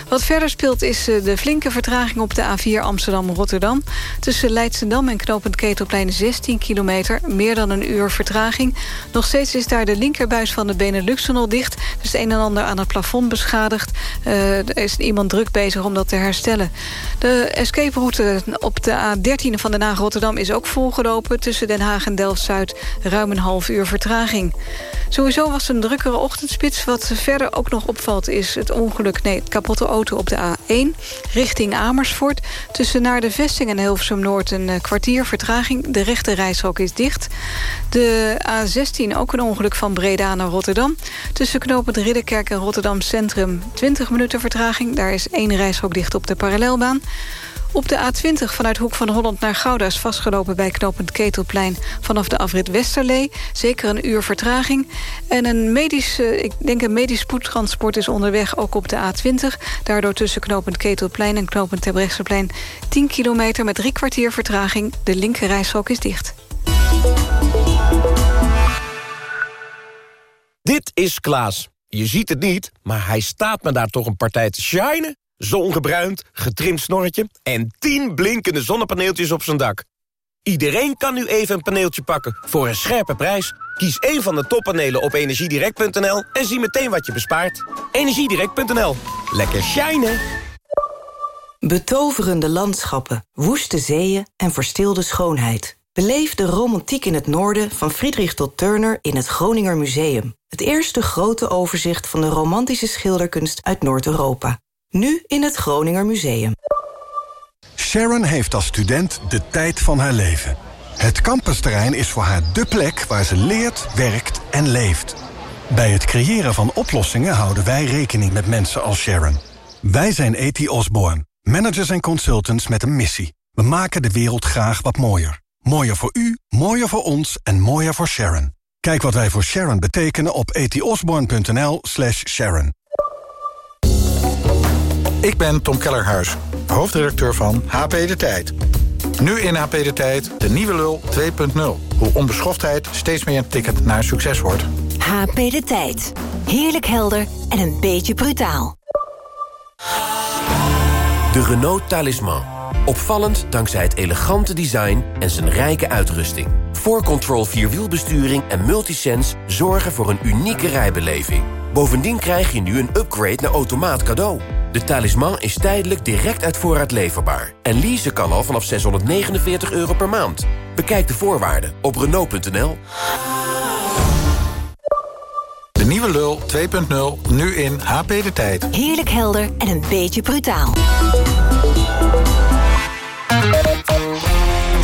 Wat verder speelt is uh, de flinke vertraging op de A4 Amsterdam-Rotterdam. Tussen Leidschendam en Knopend Ketelplein 16 kilometer, meer dan een uur vertraging. Nog steeds is daar de linkerbuis van de Benelux-tunnel dicht... dus het een en ander aan het plafond beschadigd. Uh, er is iemand druk bezig om dat te herstellen. De escape-route op de A13 van de Rotterdam is ook volgelopen. Tussen Den Haag en Delft-Zuid ruim een half uur vertraging. Sowieso was het een drukkere ochtendspits. Wat verder ook nog opvalt is het ongeluk... nee, kapotte auto op de A1 richting Amersfoort. Tussen naar de vesting en Hilversum Noord een eh, kwartier vertraging. De rechte reishok is dicht. De A16 ook een ongeluk van Breda naar Rotterdam. Tussen knooppunt Ridderkerk en Rotterdam Centrum 20 minuten vertraging. Daar is één reishok dicht op de parallelbaan. Op de A20 vanuit Hoek van Holland naar Gouda is vastgelopen bij knooppunt Ketelplein vanaf de afrit Westerlee. Zeker een uur vertraging. En een medisch, ik denk een medisch spoedtransport is onderweg ook op de A20. Daardoor tussen knooppunt Ketelplein en knooppunt Terbrechtseplein 10 kilometer met drie kwartier vertraging. De linkerrijstrook is dicht. Dit is Klaas. Je ziet het niet, maar hij staat me daar toch een partij te shinen. Zongebruind, getrimd snorretje en 10 blinkende zonnepaneeltjes op zijn dak. Iedereen kan nu even een paneeltje pakken voor een scherpe prijs. Kies een van de toppanelen op energiedirect.nl en zie meteen wat je bespaart. Energiedirect.nl. Lekker shinen! Betoverende landschappen, woeste zeeën en verstilde schoonheid. Beleef de romantiek in het noorden van Friedrich tot Turner in het Groninger Museum. Het eerste grote overzicht van de romantische schilderkunst uit Noord-Europa. Nu in het Groninger Museum. Sharon heeft als student de tijd van haar leven. Het campusterrein is voor haar dé plek waar ze leert, werkt en leeft. Bij het creëren van oplossingen houden wij rekening met mensen als Sharon. Wij zijn E.T. Osborne, managers en consultants met een missie. We maken de wereld graag wat mooier. Mooier voor u, mooier voor ons en mooier voor Sharon. Kijk wat wij voor Sharon betekenen op etiosborn.nl slash Sharon. Ik ben Tom Kellerhuis, hoofdredacteur van HP De Tijd. Nu in HP De Tijd de nieuwe lul 2.0. Hoe onbeschoftheid steeds meer een ticket naar succes wordt. HP De Tijd. Heerlijk helder en een beetje brutaal. De Renault Talisman. Opvallend dankzij het elegante design en zijn rijke uitrusting. 4Control Vierwielbesturing en Multisense zorgen voor een unieke rijbeleving. Bovendien krijg je nu een upgrade naar automaat cadeau. De talisman is tijdelijk direct uit voorraad leverbaar. En leasen kan al vanaf 649 euro per maand. Bekijk de voorwaarden op Renault.nl. De nieuwe lul 2.0, nu in HP De Tijd. Heerlijk helder en een beetje brutaal.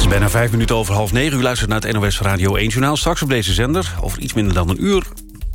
Is bijna vijf minuten over half negen. U luistert naar het NOS Radio 1 Journaal. Straks op deze zender, over iets minder dan een uur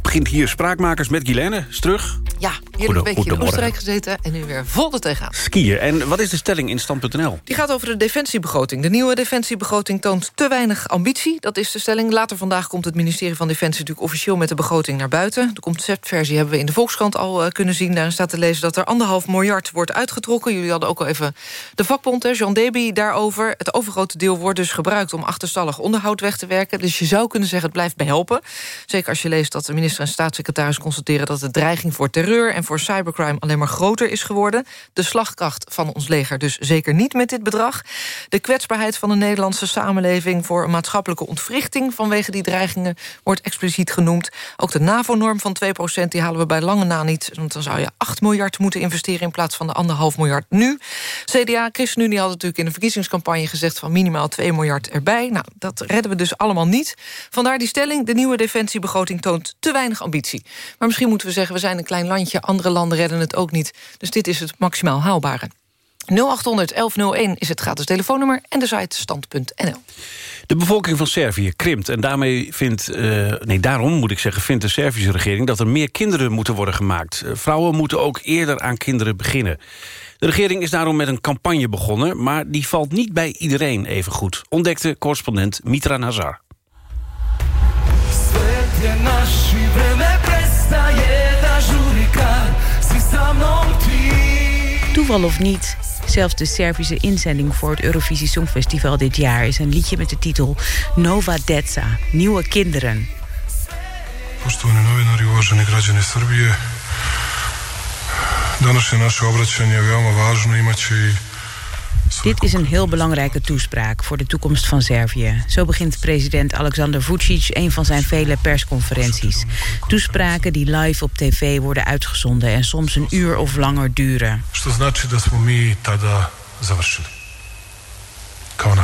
begint hier Spraakmakers met Guilaine. Is terug. Ja, hier een weekje in Oostenrijk gezeten en nu weer vol er tegenaan. Skiën. En wat is de stelling in stand.nl? Die gaat over de defensiebegroting. De nieuwe defensiebegroting toont te weinig ambitie. Dat is de stelling. Later vandaag komt het ministerie van Defensie... natuurlijk officieel met de begroting naar buiten. De conceptversie hebben we in de Volkskrant al uh, kunnen zien. Daarin staat te lezen dat er anderhalf miljard wordt uitgetrokken. Jullie hadden ook al even de vakbond, hè, Jean Deby, daarover. Het overgrote deel wordt dus gebruikt om achterstallig onderhoud weg te werken. Dus je zou kunnen zeggen het blijft behelpen. Zeker als je leest dat de minister en staatssecretaris constateren... dat de dreiging voor terreur en voor cybercrime alleen maar groter is geworden. De slagkracht van ons leger dus zeker niet met dit bedrag. De kwetsbaarheid van de Nederlandse samenleving... voor een maatschappelijke ontwrichting vanwege die dreigingen... wordt expliciet genoemd. Ook de NAVO-norm van 2% die halen we bij lange na niet. Want dan zou je 8 miljard moeten investeren... in plaats van de 1,5 miljard nu. CDA, ChristenUnie had natuurlijk in de verkiezingscampagne gezegd... van minimaal 2 miljard erbij. Nou, dat redden we dus allemaal niet. Vandaar die stelling, de nieuwe defensiebegroting toont te weinig ambitie. Maar misschien moeten we zeggen, we zijn een klein landje... andere landen redden het ook niet. Dus dit is het maximaal haalbare. 0800 1101 is het gratis telefoonnummer en de site stand.nl. De bevolking van Servië krimpt en daarmee vindt, uh, nee, daarom moet ik zeggen... vindt de Servische regering dat er meer kinderen moeten worden gemaakt. Uh, vrouwen moeten ook eerder aan kinderen beginnen. De regering is daarom met een campagne begonnen... maar die valt niet bij iedereen even goed, ontdekte correspondent Mitra Nazar. Toeval of niet, zelfs de Servische inzending voor het Eurovisie Songfestival dit jaar... is een liedje met de titel Nova Deca, Nieuwe Kinderen. Poštovani novinari, uvaženi građani Srbije, današnje naše obraćanje je veoma važno, imaće i Dit is een heel belangrijke toespraak voor de toekomst van Servië. Zo begint president Alexander Vucic een van zijn vele persconferenties. Toespraken die live op tv worden uitgezonden en soms een uur of langer duren. Što znači da smo mi tada završili. Kao.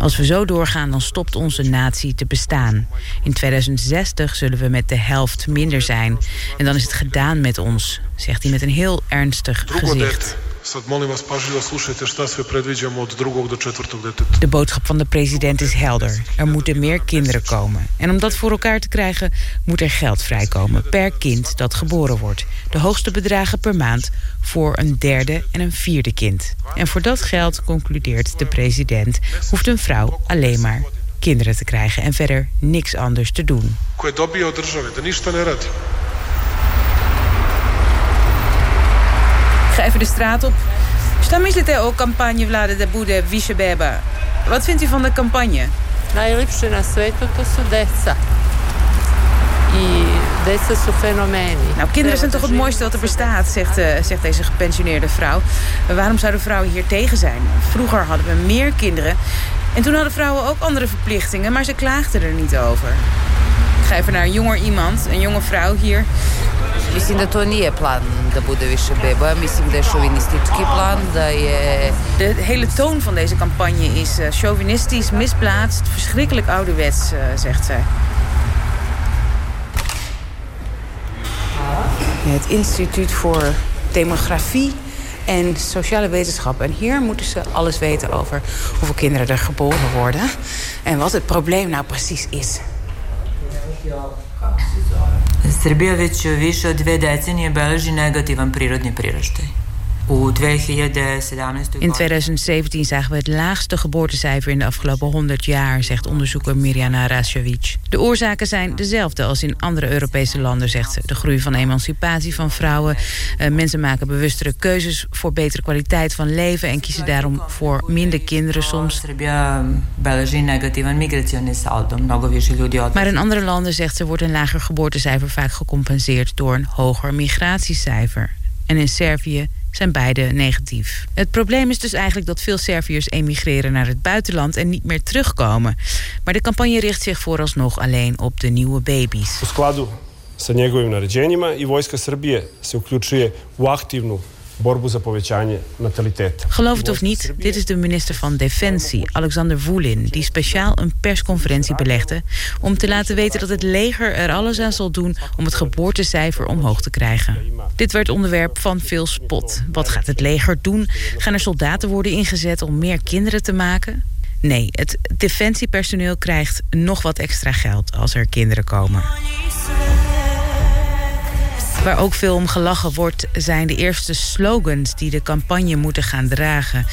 Als we zo doorgaan, dan stopt onze natie te bestaan. In 2060 zullen we met de helft minder zijn. En dan is het gedaan met ons, zegt hij met een heel ernstig gezicht. Sad molim vas pažljivo slušajte šta sve predviđamo od drugog do četvrtog deteta. De boodschap van de president is helder. Er moeten meer kinderen komen. En om dat voor elkaar te krijgen moet er geld vrijkomen per kind dat geboren wordt. De hoogste bedragen per maand voor een derde en een vierde kind. En voor dat geld, concludeert de president, hoeft een vrouw alleen maar kinderen te krijgen en verder niks anders te doen. Koje dobije od države, da ništa ne radi. Ga even de straat op. Šta mislite o campagne vlade da bude više beba? Wat vindt u van de campagne? Najlepše na svetu to su deca. I deca su fenomeni. Nou, kinderen zijn toch het mooiste wat er bestaat, zegt, uh, zegt deze gepensioneerde vrouw. Maar waarom zouden vrouwen hier tegen zijn? Vroeger hadden we meer kinderen. En toen hadden vrouwen ook andere verplichtingen, maar ze klaagden er niet over. Ik ga even naar een jonger iemand, een jonge vrouw hier. Mislim da to nije plan da bude više beba. Mislim da je šovinistički plan, da je... De hele toon van deze campagne is uh, chauvinistisch, misplaatst, verschrikkelijk ouderwets, uh, zegt zij. Het Instituut voor Demografie en Sociale Wetenschappen. En hier moeten ze alles weten over hoeveel kinderen er geboren worden... en wat het probleem nou precies is. Srbija već više od dve decenije beleži negativan prirodni priraštaj. In 2017 zagen we het laagste geboortecijfer in de afgelopen 100 jaar, zegt onderzoeker Mirjana Rasjovic. De oorzaken zijn dezelfde als in andere Europese landen, zegt ze. De groei van emancipatie van vrouwen. Uh, mensen maken bewustere keuzes voor betere kwaliteit van leven en kiezen daarom voor minder kinderen soms. Maar in andere landen, zegt ze, wordt een lager geboortecijfer vaak gecompenseerd door een hoger migratiecijfer. En in Servië zijn beide negatief. Het probleem is dus eigenlijk dat veel Serviërs emigreren naar het buitenland en niet meer terugkomen. Maar de campagne richt zich vooralsnog alleen op de nieuwe baby's. I Srbije se uključuje u aktivnu borbu za povećanje nataliteta. Geloof het of niet, dit is de minister van Defensie, Alexander Voelin... die speciaal een persconferentie belegde... om te laten weten dat het leger er alles aan zal doen... om het geboortecijfer omhoog te krijgen. Dit werd onderwerp van veel spot. Wat gaat het leger doen? Gaan er soldaten worden ingezet om meer kinderen te maken? Nee, het defensiepersoneel krijgt nog wat extra geld als er kinderen komen. Waar ook veel om gelachen wordt, zijn de eerste slogans die de campagne moeten gaan dragen.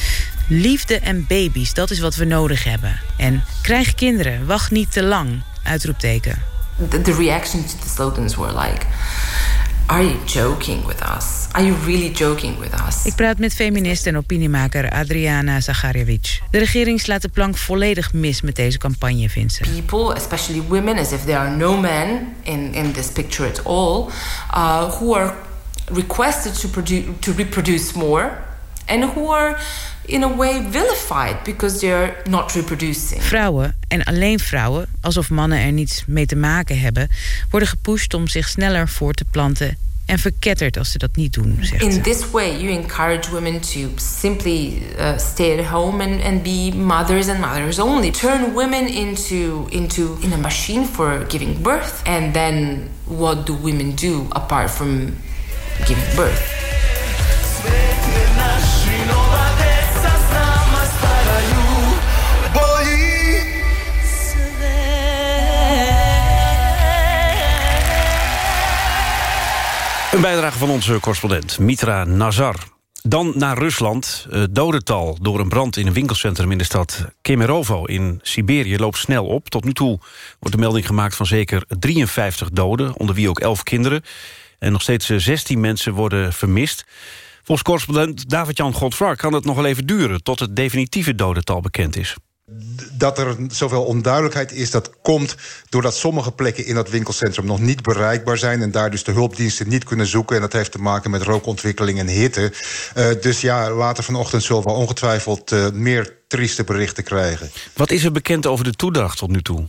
Liefde en baby's, dat is wat we nodig hebben. En krijg kinderen, wacht niet te lang, uitroepteken. The, the reaction to the slogans were like... Are you joking with us? Are you really joking with us? Ik praat met feminist en opiniemaker Adriana Zagarjevic. De regering slaat de plank volledig mis met deze campagne, vindt ze. People, especially women, as if there are no men in, in this picture at all... Uh, who are requested to, produce, to reproduce more... and who are in a way vilified because they're not reproducing. Vrouwen, en alleen vrouwen, alsof mannen er niets mee te maken hebben... worden gepusht om zich sneller voor te planten en verketterd als ze dat niet doen, zegt In ze. this way, you encourage women to simply uh, stay at home and, and be mothers and mothers only. Turn women into, into in a machine for giving birth. And then what do women do apart from giving birth? Een bijdrage van onze correspondent Mitra Nazar. Dan naar Rusland. Het dodental door een brand in een winkelcentrum in de stad Kemerovo in Siberië loopt snel op. Tot nu toe wordt de melding gemaakt van zeker 53 doden, onder wie ook 11 kinderen. En nog steeds 16 mensen worden vermist. Volgens correspondent David-Jan Godfra kan het nog wel even duren... tot het definitieve dodental bekend is. Dat er zoveel onduidelijkheid is, dat komt doordat sommige plekken in dat winkelcentrum nog niet bereikbaar zijn en daar dus de hulpdiensten niet kunnen zoeken. En dat heeft te maken met rookontwikkeling en hitte. Uh, dus ja, later vanochtend zullen we ongetwijfeld uh, meer trieste berichten krijgen. Wat is er bekend over de toedracht tot nu toe?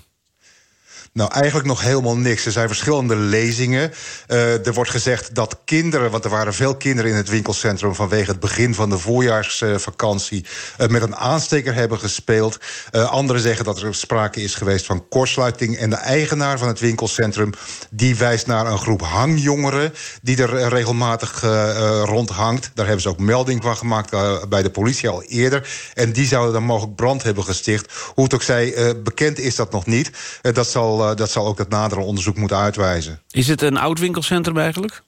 Nou, eigenlijk nog helemaal niks. Er zijn verschillende lezingen. Uh, er wordt gezegd dat kinderen, want er waren veel kinderen in het winkelcentrum vanwege het begin van de voorjaarsvakantie, uh, met een aansteker hebben gespeeld. Uh, anderen zeggen dat er sprake is geweest van kortsluiting. En de eigenaar van het winkelcentrum die wijst naar een groep hangjongeren die er regelmatig rondhangt. Daar hebben ze ook melding van gemaakt bij de politie al eerder. En die zouden dan mogelijk brand hebben gesticht. Hoe het ook zij, bekend is dat nog niet. dat zal eh, dat zal ook het nadere onderzoek moeten uitwijzen. Is het een oud winkelcentrum eigenlijk?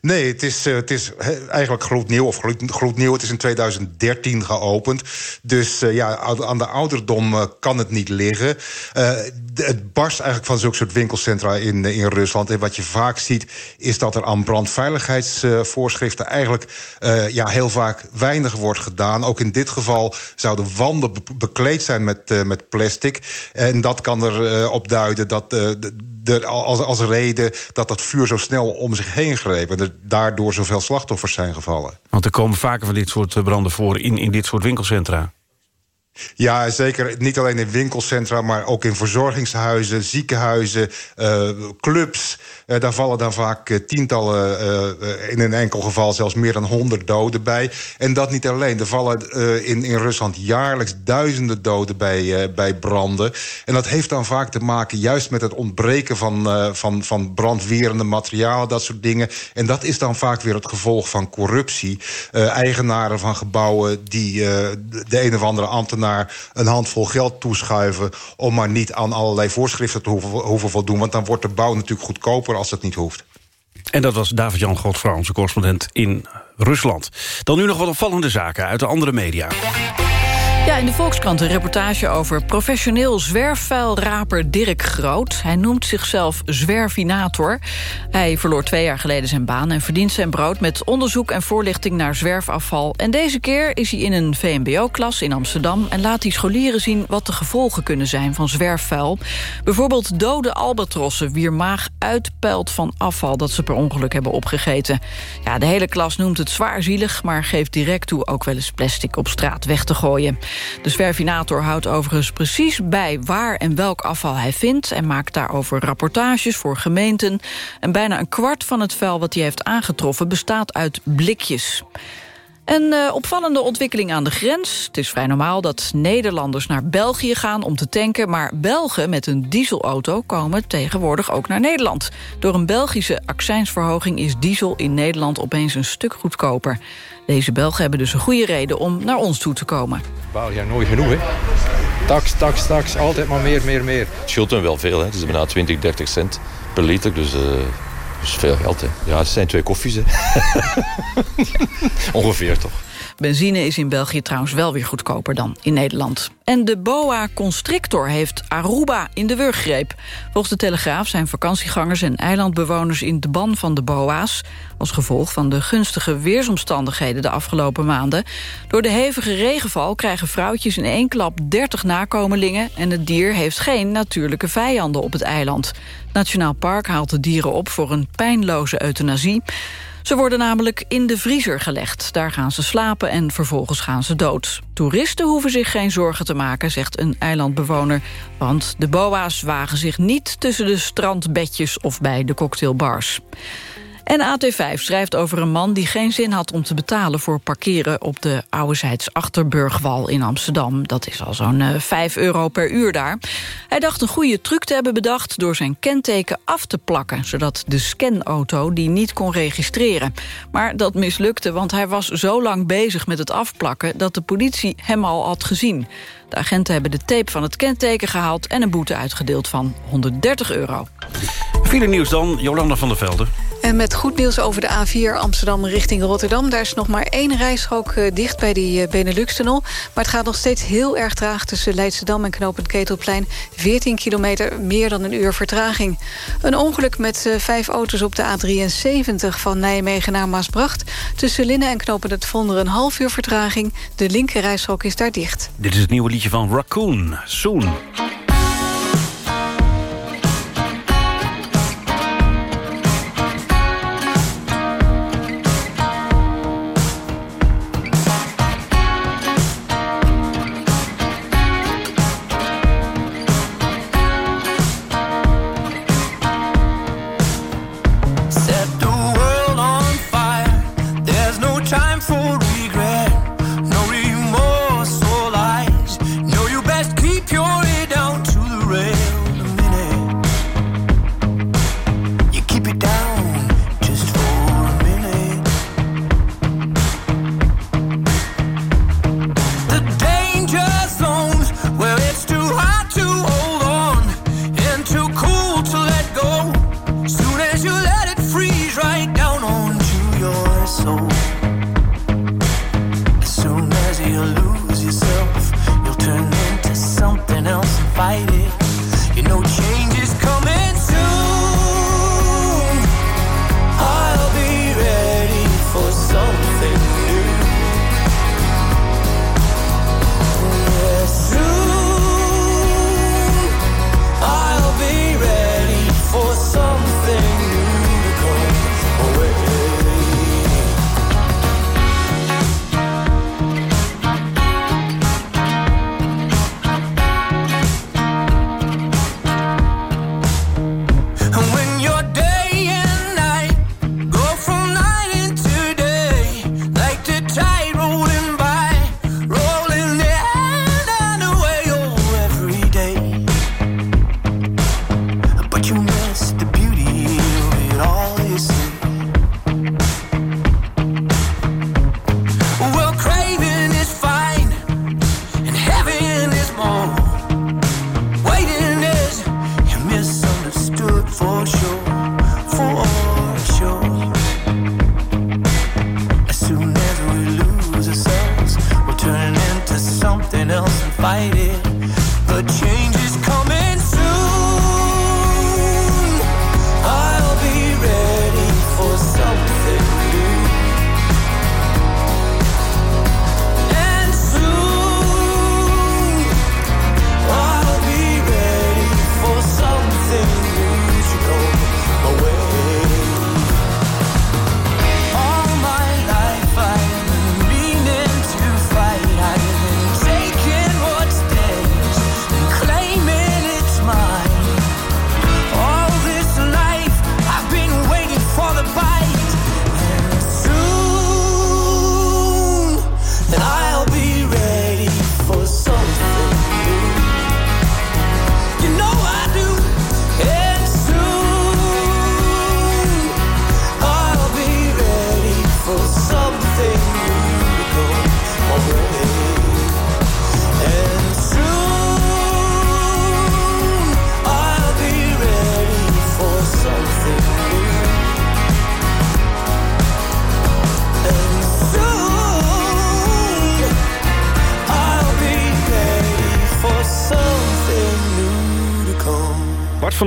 Nee, het is, uh, het is eigenlijk gloednieuw. Of gloednieuw, het is in 2013 geopend. Dus uh, ja, aan de ouderdom uh, kan het niet liggen. het barst eigenlijk van zulke soort winkelcentra in, in Rusland. En wat je vaak ziet, is dat er aan brandveiligheidsvoorschriften... eigenlijk ja, heel vaak weinig wordt gedaan. Ook in dit geval zouden wanden be bekleed zijn met, met plastic. En dat kan erop op duiden dat... als, als reden dat dat vuur zo snel om zich heen greep... en er daardoor zoveel slachtoffers zijn gevallen. Want er komen vaker van dit soort branden voor in, in dit soort winkelcentra. Ja, zeker. Niet alleen in winkelcentra, maar ook in verzorgingshuizen, ziekenhuizen, uh, clubs. Uh, daar vallen dan vaak uh, tientallen, in een enkel geval zelfs meer dan honderd doden bij. En dat niet alleen. Er vallen in, in Rusland jaarlijks duizenden doden bij, bij branden. En dat heeft dan vaak te maken juist met het ontbreken van, van, van brandwerende materialen, dat soort dingen. En dat is dan vaak weer het gevolg van corruptie. eigenaren van gebouwen die de een of andere ambtenaar een handvol geld toeschuiven... om maar niet aan allerlei voorschriften te hoeven, voldoen. Want dan wordt de bouw natuurlijk goedkoper als dat niet hoeft. En dat was David-Jan Godfra, correspondent in Rusland. Dan nu nog wat opvallende zaken uit de andere media. Ja, in de Volkskrant een reportage over professioneel zwerfvuilraper Dirk Groot. Hij noemt zichzelf zwerfinator. Hij verloor twee jaar geleden zijn baan en verdient zijn brood... met onderzoek en voorlichting naar zwerfafval. En deze keer is hij in een VMBO-klas in Amsterdam... en laat hij scholieren zien wat de gevolgen kunnen zijn van zwerfvuil. Bijvoorbeeld dode albatrossen, wier maag uitpeilt van afval... dat ze per ongeluk hebben opgegeten. Ja, de hele klas noemt het zwaarzielig... maar geeft direct toe ook wel eens plastic op straat weg te gooien. De zwerfinator houdt overigens precies bij waar en welk afval hij vindt... en maakt daarover rapportages voor gemeenten. En bijna een kwart van het vuil wat hij heeft aangetroffen bestaat uit blikjes. Een uh, opvallende ontwikkeling aan de grens. Het is vrij normaal dat Nederlanders naar België gaan om te tanken... maar Belgen met een dieselauto komen tegenwoordig ook naar Nederland. Door een Belgische accijnsverhoging is diesel in Nederland opeens een stuk goedkoper. Deze Belgen hebben dus een goede reden om naar ons toe te komen. Bouw ja nooit genoeg, hè? Tax, tax, tax, altijd maar meer, meer, meer. Het scheelt hem wel veel, hè? Het is bijna 20, 30 cent per liter, dus... Uh... Dat is veel geld, hè. Ja, het zijn twee koffies, hè. Ongeveer, toch. Benzine is in België trouwens wel weer goedkoper dan in Nederland. En de boa constrictor heeft Aruba in de wurggreep. Volgens de Telegraaf zijn vakantiegangers en eilandbewoners in de ban van de boa's... als gevolg van de gunstige weersomstandigheden de afgelopen maanden. Door de hevige regenval krijgen vrouwtjes in één klap 30 nakomelingen... en het dier heeft geen natuurlijke vijanden op het eiland. Nationaal Park haalt de dieren op voor een pijnloze euthanasie... Ze worden namelijk in de vriezer gelegd. Daar gaan ze slapen en vervolgens gaan ze dood. Toeristen hoeven zich geen zorgen te maken, zegt een eilandbewoner. Want de boa's wagen zich niet tussen de strandbedjes of bij de cocktailbars. En AT5 schrijft over een man die geen zin had om te betalen... voor parkeren op de Ouwezijds Achterburgwal in Amsterdam. Dat is al zo'n 5 eh, euro per uur daar. Hij dacht een goede truc te hebben bedacht... door zijn kenteken af te plakken... zodat de scanauto die niet kon registreren. Maar dat mislukte, want hij was zo lang bezig met het afplakken... dat de politie hem al had gezien. De agenten hebben de tape van het kenteken gehaald... en een boete uitgedeeld van 130 euro. Viele nieuws dan, Jolanda van der Velde. En met goed nieuws over de A4 Amsterdam richting Rotterdam. Daar is nog maar één rijstrook uh, dicht bij die uh, Benelux-tunnel. Maar het gaat nog steeds heel erg traag tussen Leidschendam en Knopend Ketelplein. 14 kilometer, meer dan een uur vertraging. Een ongeluk met uh, vijf auto's op de A73 van Nijmegen naar Maasbracht. Tussen Linnen en Knopend het Vonder een half uur vertraging. De linker rijstrook is daar dicht. Dit is het nieuwe liedje van Raccoon, Soon.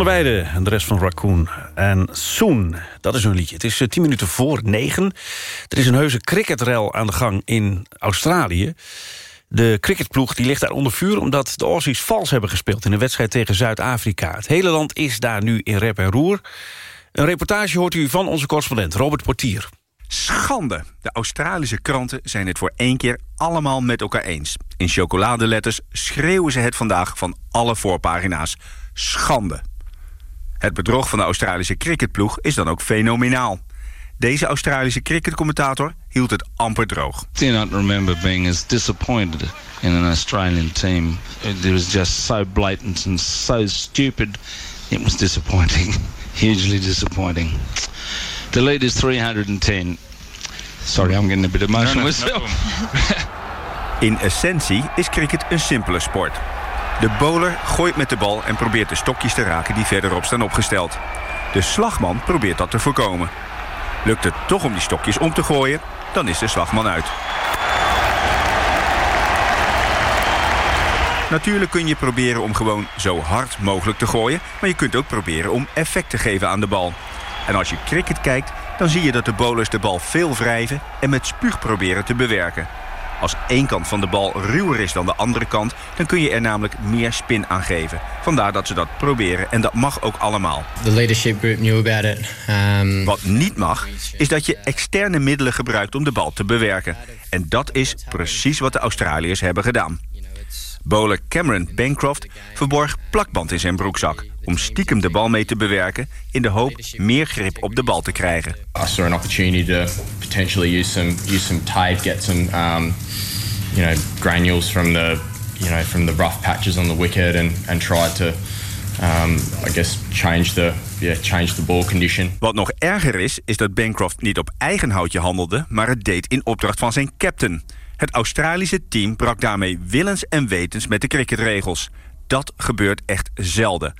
Weijden en de rest van Raccoon. En Soon, dat is hun liedje. Het is uh, tien minuten voor negen. Er is een heuse cricketrel aan de gang in Australië. De cricketploeg die ligt daar onder vuur... omdat de Aussies vals hebben gespeeld in een wedstrijd tegen Zuid-Afrika. Het hele land is daar nu in rep en roer. Een reportage hoort u van onze correspondent Robert Portier. Schande. De Australische kranten zijn het voor één keer allemaal met elkaar eens. In chocoladeletters schreeuwen ze het vandaag van alle voorpagina's. Schande. Het bedrog van de Australische cricketploeg is dan ook fenomenaal. Deze Australische cricketcommentator hield het amper droog. I do not remember being as disappointed in an Australian team. It was just so blatant and so stupid. It was disappointing. Hugely disappointing. The lead is 310. Sorry, I'm getting a bit emotional myself. In essentie is cricket een simpele sport. De bowler gooit met de bal en probeert de stokjes te raken die verderop staan opgesteld. De slagman probeert dat te voorkomen. Lukt het toch om die stokjes om te gooien, dan is de slagman uit. Natuurlijk kun je proberen om gewoon zo hard mogelijk te gooien... maar je kunt ook proberen om effect te geven aan de bal. En als je cricket kijkt, dan zie je dat de bowlers de bal veel wrijven... en met spuug proberen te bewerken. Als één kant van de bal ruwer is dan de andere kant... dan kun je er namelijk meer spin aan geven. Vandaar dat ze dat proberen en dat mag ook allemaal. The leadership group knew about it. Um... Wat niet mag, is dat je externe middelen gebruikt om de bal te bewerken. En dat is precies wat de Australiërs hebben gedaan. Bowler Cameron Bancroft verborg plakband in zijn broekzak... om stiekem de bal mee te bewerken... in de hoop meer grip op de bal te krijgen. I saw an opportunity to potentially use some, use some tape, get some um, you know, granules from the, you know, from the rough patches on the wicket... and, and try to, um, I guess, change the, yeah, change the ball condition. Wat nog erger is, is dat Bancroft niet op eigen houtje handelde... maar het deed in opdracht van zijn captain... Het Australische team brak daarmee willens en wetens met de cricketregels. Dat gebeurt echt zelden.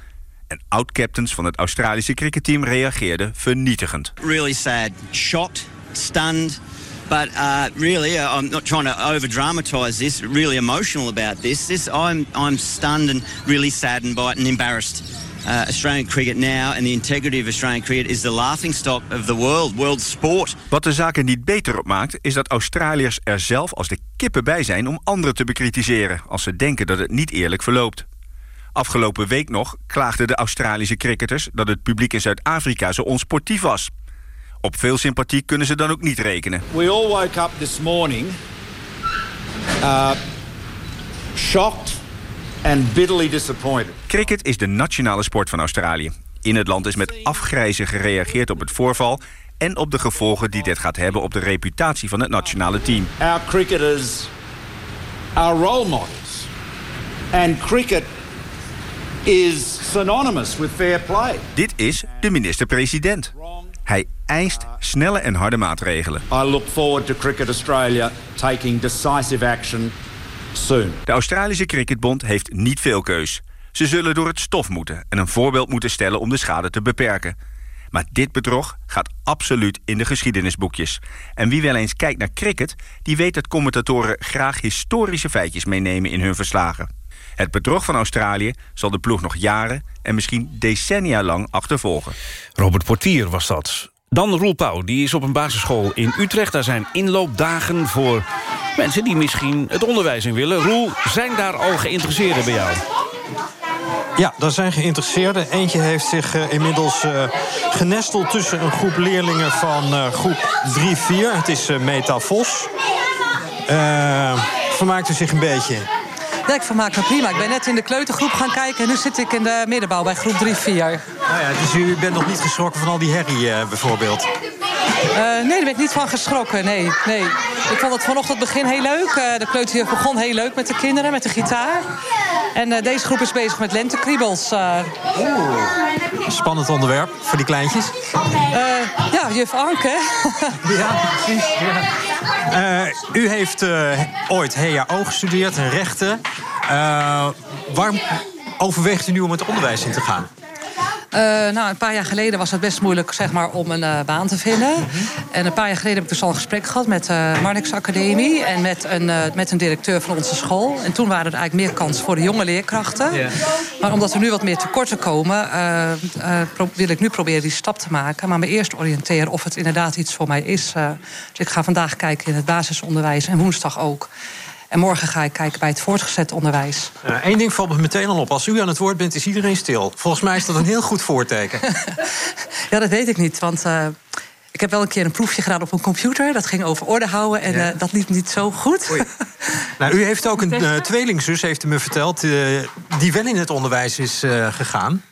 En oud-captains van het Australische cricketteam reageerden vernietigend. Really sad, shocked, stunned. But uh, really, uh, I'm not trying to over-dramatize this. Really emotional about this. This I'm I'm stunned and really saddened by it and embarrassed. Uh, Australian cricket now and the integrity of Australian cricket is the laughing stock of the world, world sport. Wat de zaken niet beter op maakt, is dat Australiërs er zelf als de kippen bij zijn om anderen te bekritiseren als ze denken dat het niet eerlijk verloopt. Afgelopen week nog klaagden de Australische cricketers dat het publiek in Zuid-Afrika zo onsportief was. Op veel sympathie kunnen ze dan ook niet rekenen. We all woke up this morning uh, shocked and bitterly disappointed. Cricket is de nationale sport van Australië. In het land is met afgrijzen gereageerd op het voorval... en op de gevolgen die dit gaat hebben op de reputatie van het nationale team. Our cricketers are role models. And cricket is synonymous with fair play. Dit is de minister-president. Hij eist snelle en harde maatregelen. I look forward to Cricket Australia taking decisive action soon. De Australische Cricketbond heeft niet veel keus. Ze zullen door het stof moeten en een voorbeeld moeten stellen om de schade te beperken. Maar dit bedrog gaat absoluut in de geschiedenisboekjes. En wie wel eens kijkt naar cricket, die weet dat commentatoren graag historische feitjes meenemen in hun verslagen. Het bedrog van Australië zal de ploeg nog jaren en misschien decennia lang achtervolgen. Robert Portier was dat. Dan Roel Pauw, die is op een basisschool in Utrecht. Daar zijn inloopdagen voor mensen die misschien het onderwijs in willen. Roel, zijn daar al geïnteresseerden bij jou? Ja, daar zijn geïnteresseerden. Eentje heeft zich uh, inmiddels uh, genesteld tussen een groep leerlingen van uh, groep 3-4. Het is Meta Vos. vermaakt u zich een beetje? Ja, ik vermaak me prima. Ik ben net in de kleutergroep gaan kijken... en nu zit ik in de middenbouw bij groep 3-4. Nou ja, dus u bent nog niet geschrokken van al die herrie bijvoorbeeld? Uh, nee, daar ben ik niet van geschrokken. Nee, nee. Ik vond het vanochtend begin heel leuk. Uh, de kleuter begon heel leuk met de kinderen, met de gitaar. En deze groep is bezig met lentekriebels. Oeh, spannend onderwerp voor die kleintjes. ja, juf Anke. ja, precies. Ja. U heeft ooit HAO gestudeerd, rechten. waarom overweegt u nu om het onderwijs in te gaan? Uh, nou, een paar jaar geleden was het best moeilijk zeg maar, om een uh, baan te vinden. En een paar jaar geleden heb ik dus al een gesprek gehad met de uh, Marnix Academie... en met een, met een directeur van onze school. En toen waren er eigenlijk meer kansen voor de jonge leerkrachten. Yeah. Maar omdat er nu wat meer tekorten komen... wil ik nu proberen die stap te maken. Maar me eerst oriënteren of het inderdaad iets voor mij is. dus ik ga vandaag kijken in het basisonderwijs en woensdag ook... En morgen ga ik kijken bij het voortgezet onderwijs. Eén ding valt me meteen al op. Als u aan het woord bent, is iedereen stil. Volgens mij is dat een heel goed voorteken. ja, dat weet ik niet. Want uh, ik heb wel een keer een proefje gedaan op een computer. Dat ging over orde houden en ja. uh, dat liep niet zo goed. nou, u heeft ook een uh, tweelingzus, heeft u me verteld... die wel in het onderwijs is gegaan.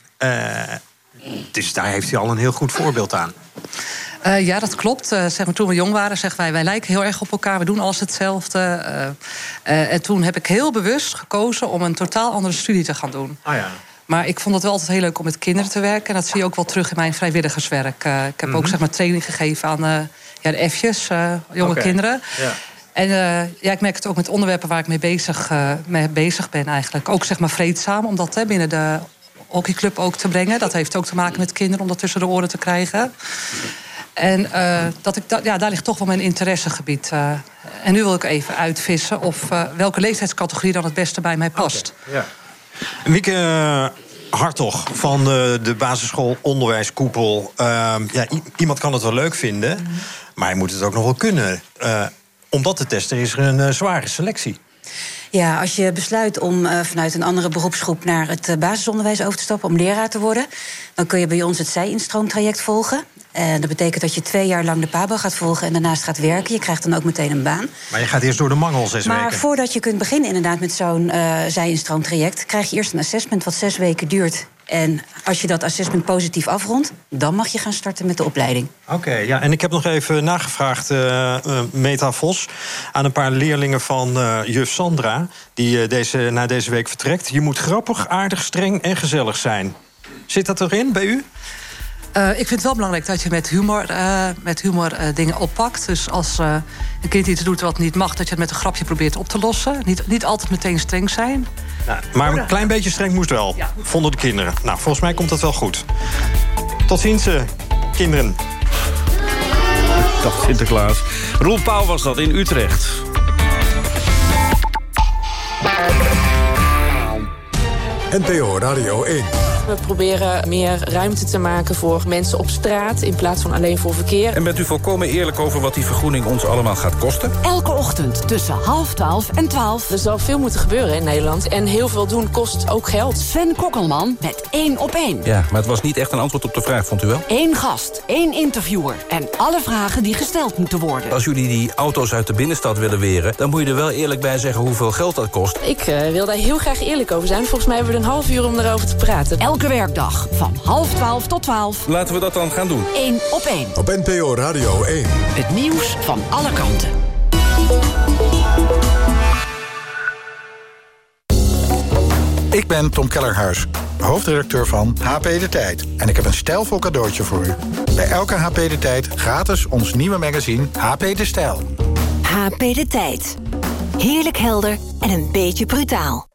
dus daar heeft u al een heel goed voorbeeld aan. Uh, ja, dat klopt. Uh, zeg maar, toen we jong waren, zeggen wij, wij lijken heel erg op elkaar. We doen alles hetzelfde. Uh, en toen heb ik heel bewust gekozen om een totaal andere studie te gaan doen. Ah, ja. Maar ik vond het wel altijd heel leuk om met kinderen te werken. En dat zie je ook wel terug in mijn vrijwilligerswerk. ik heb mm -hmm. ook zeg maar, training gegeven aan ja, de F'jes, jonge okay. kinderen. Ja. En ja, ik merk het ook met onderwerpen waar ik mee bezig, mee bezig ben eigenlijk. Ook zeg maar vreedzaam, om dat binnen de hockeyclub ook te brengen. Dat heeft ook te maken met kinderen om dat tussen de oren te krijgen. En uh, dat ik da ja, daar ligt toch wel mijn interessegebied. Uh, en nu wil ik even uitvissen of uh, welke leeftijdscategorie dan het beste bij mij past. Okay, ja. Mieke Hartog van de, de basisschool Onderwijskoepel. Ehm, ja, iemand kan het wel leuk vinden, mm. maar je moet het ook nog wel kunnen. om dat te testen is er een zware selectie. Ja, als je besluit om uh, vanuit een andere beroepsgroep naar het uh, basisonderwijs over te stappen, om leraar te worden, dan kun je bij ons het zij-instroomtraject volgen. En dat betekent dat je twee jaar lang de PABO gaat volgen en daarnaast gaat werken. Je krijgt dan ook meteen een baan. Maar je gaat eerst door de mangel zes maar weken. Maar voordat je kunt beginnen inderdaad met zo'n uh, zij-instroomtraject... krijg je eerst een assessment wat zes weken duurt. En als je dat assessment positief afrondt, dan mag je gaan starten met de opleiding. Oké, okay, ja, en ik heb nog even nagevraagd, uh, uh, Meta Vos... aan een paar leerlingen van uh, juf Sandra, die deze, na deze week vertrekt. Je moet grappig, aardig, streng en gezellig zijn. Zit dat erin bij u? Uh, ik vind het wel belangrijk dat je met humor, uh, met humor uh, dingen oppakt. Dus als een kind iets doet wat niet mag, dat je het met een grapje probeert op te lossen. Niet, niet altijd meteen streng zijn. Nou, maar een klein beetje streng moest wel, ja. vonden de kinderen. Nou, volgens mij komt dat wel goed. Tot ziens, kinderen. Dag Sinterklaas. Roel Pauw was dat in Utrecht. NPO Radio 1. We proberen meer ruimte te maken voor mensen op straat... in plaats van alleen voor verkeer. En bent u volkomen eerlijk over wat die vergroening ons allemaal gaat kosten? Elke ochtend tussen half twaalf en twaalf. Er zal veel moeten gebeuren in Nederland. En heel veel doen kost ook geld. Sven Kokkelman met één op één. Ja, maar het was niet echt een antwoord op de vraag, vond u wel? Eén gast, één interviewer en alle vragen die gesteld moeten worden. Als jullie die auto's uit de binnenstad willen weren... dan moet je er wel eerlijk bij zeggen hoeveel geld dat kost. Ik uh, wil daar heel graag eerlijk over zijn. Volgens mij hebben we een half uur om erover te praten. Elke werkdag van half twaalf tot twaalf. Laten we dat dan gaan doen. Eén op één. Op NPO Radio 1. Het nieuws van alle kanten. Ik ben Tom Kellerhuis, hoofdredacteur van HP De Tijd. En ik heb een stijlvol cadeautje voor u. Bij elke HP De Tijd gratis ons nieuwe magazine HP De Stijl. HP De Tijd. Heerlijk helder en een beetje brutaal.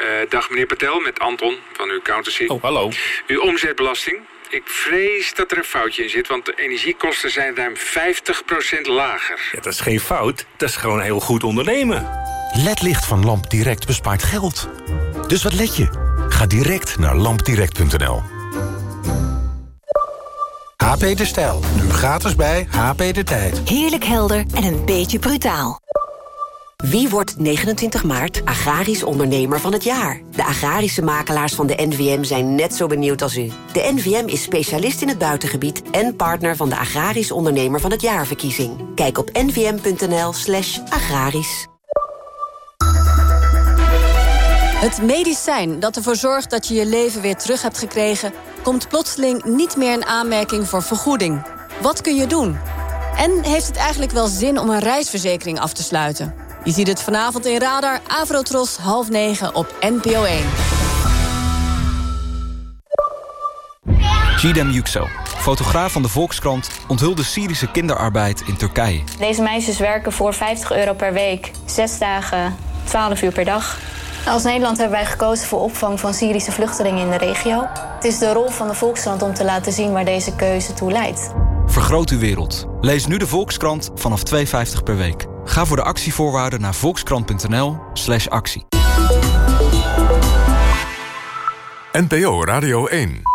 Uh, dag meneer Patel, met Anton van uw accountancy. Oh, hallo. Uw omzetbelasting. Ik vrees dat er een foutje in zit, want de energiekosten zijn ruim 50% lager. Ja, dat is geen fout, dat is gewoon heel goed ondernemen. LED-licht van LampDirect bespaart geld. Dus wat let je? Ga direct naar lampdirect.nl. HP De Stijl, nu gratis bij HP De Tijd. Heerlijk helder en een beetje brutaal. Wie wordt 29 maart agrarisch ondernemer van het jaar? De agrarische makelaars van de NVM zijn net zo benieuwd als u. De NVM is specialist in het buitengebied en partner van de agrarisch ondernemer van het jaarverkiezing. Kijk op nvm.nl slash agrarisch. Het medicijn dat ervoor zorgt dat je je leven weer terug hebt gekregen... komt plotseling niet meer in aanmerking voor vergoeding. Wat kun je doen? En heeft het eigenlijk wel zin om een reisverzekering af te sluiten? Je ziet het vanavond in Radar Avrotros half negen op NPO 1. Gidem Yüksel, fotograaf van de Volkskrant... onthulde Syrische kinderarbeid in Turkije. Deze meisjes werken voor 50 euro per week. Zes dagen, 12 uur per dag. Als Nederland hebben wij gekozen voor opvang van Syrische vluchtelingen in de regio. Het is de rol van de Volkskrant om te laten zien waar deze keuze toe leidt. Vergroot uw wereld. Lees nu de Volkskrant vanaf 2,50 per week. Ga voor de actievoorwaarden naar volkskrant.nl slash actie. NPO Radio 1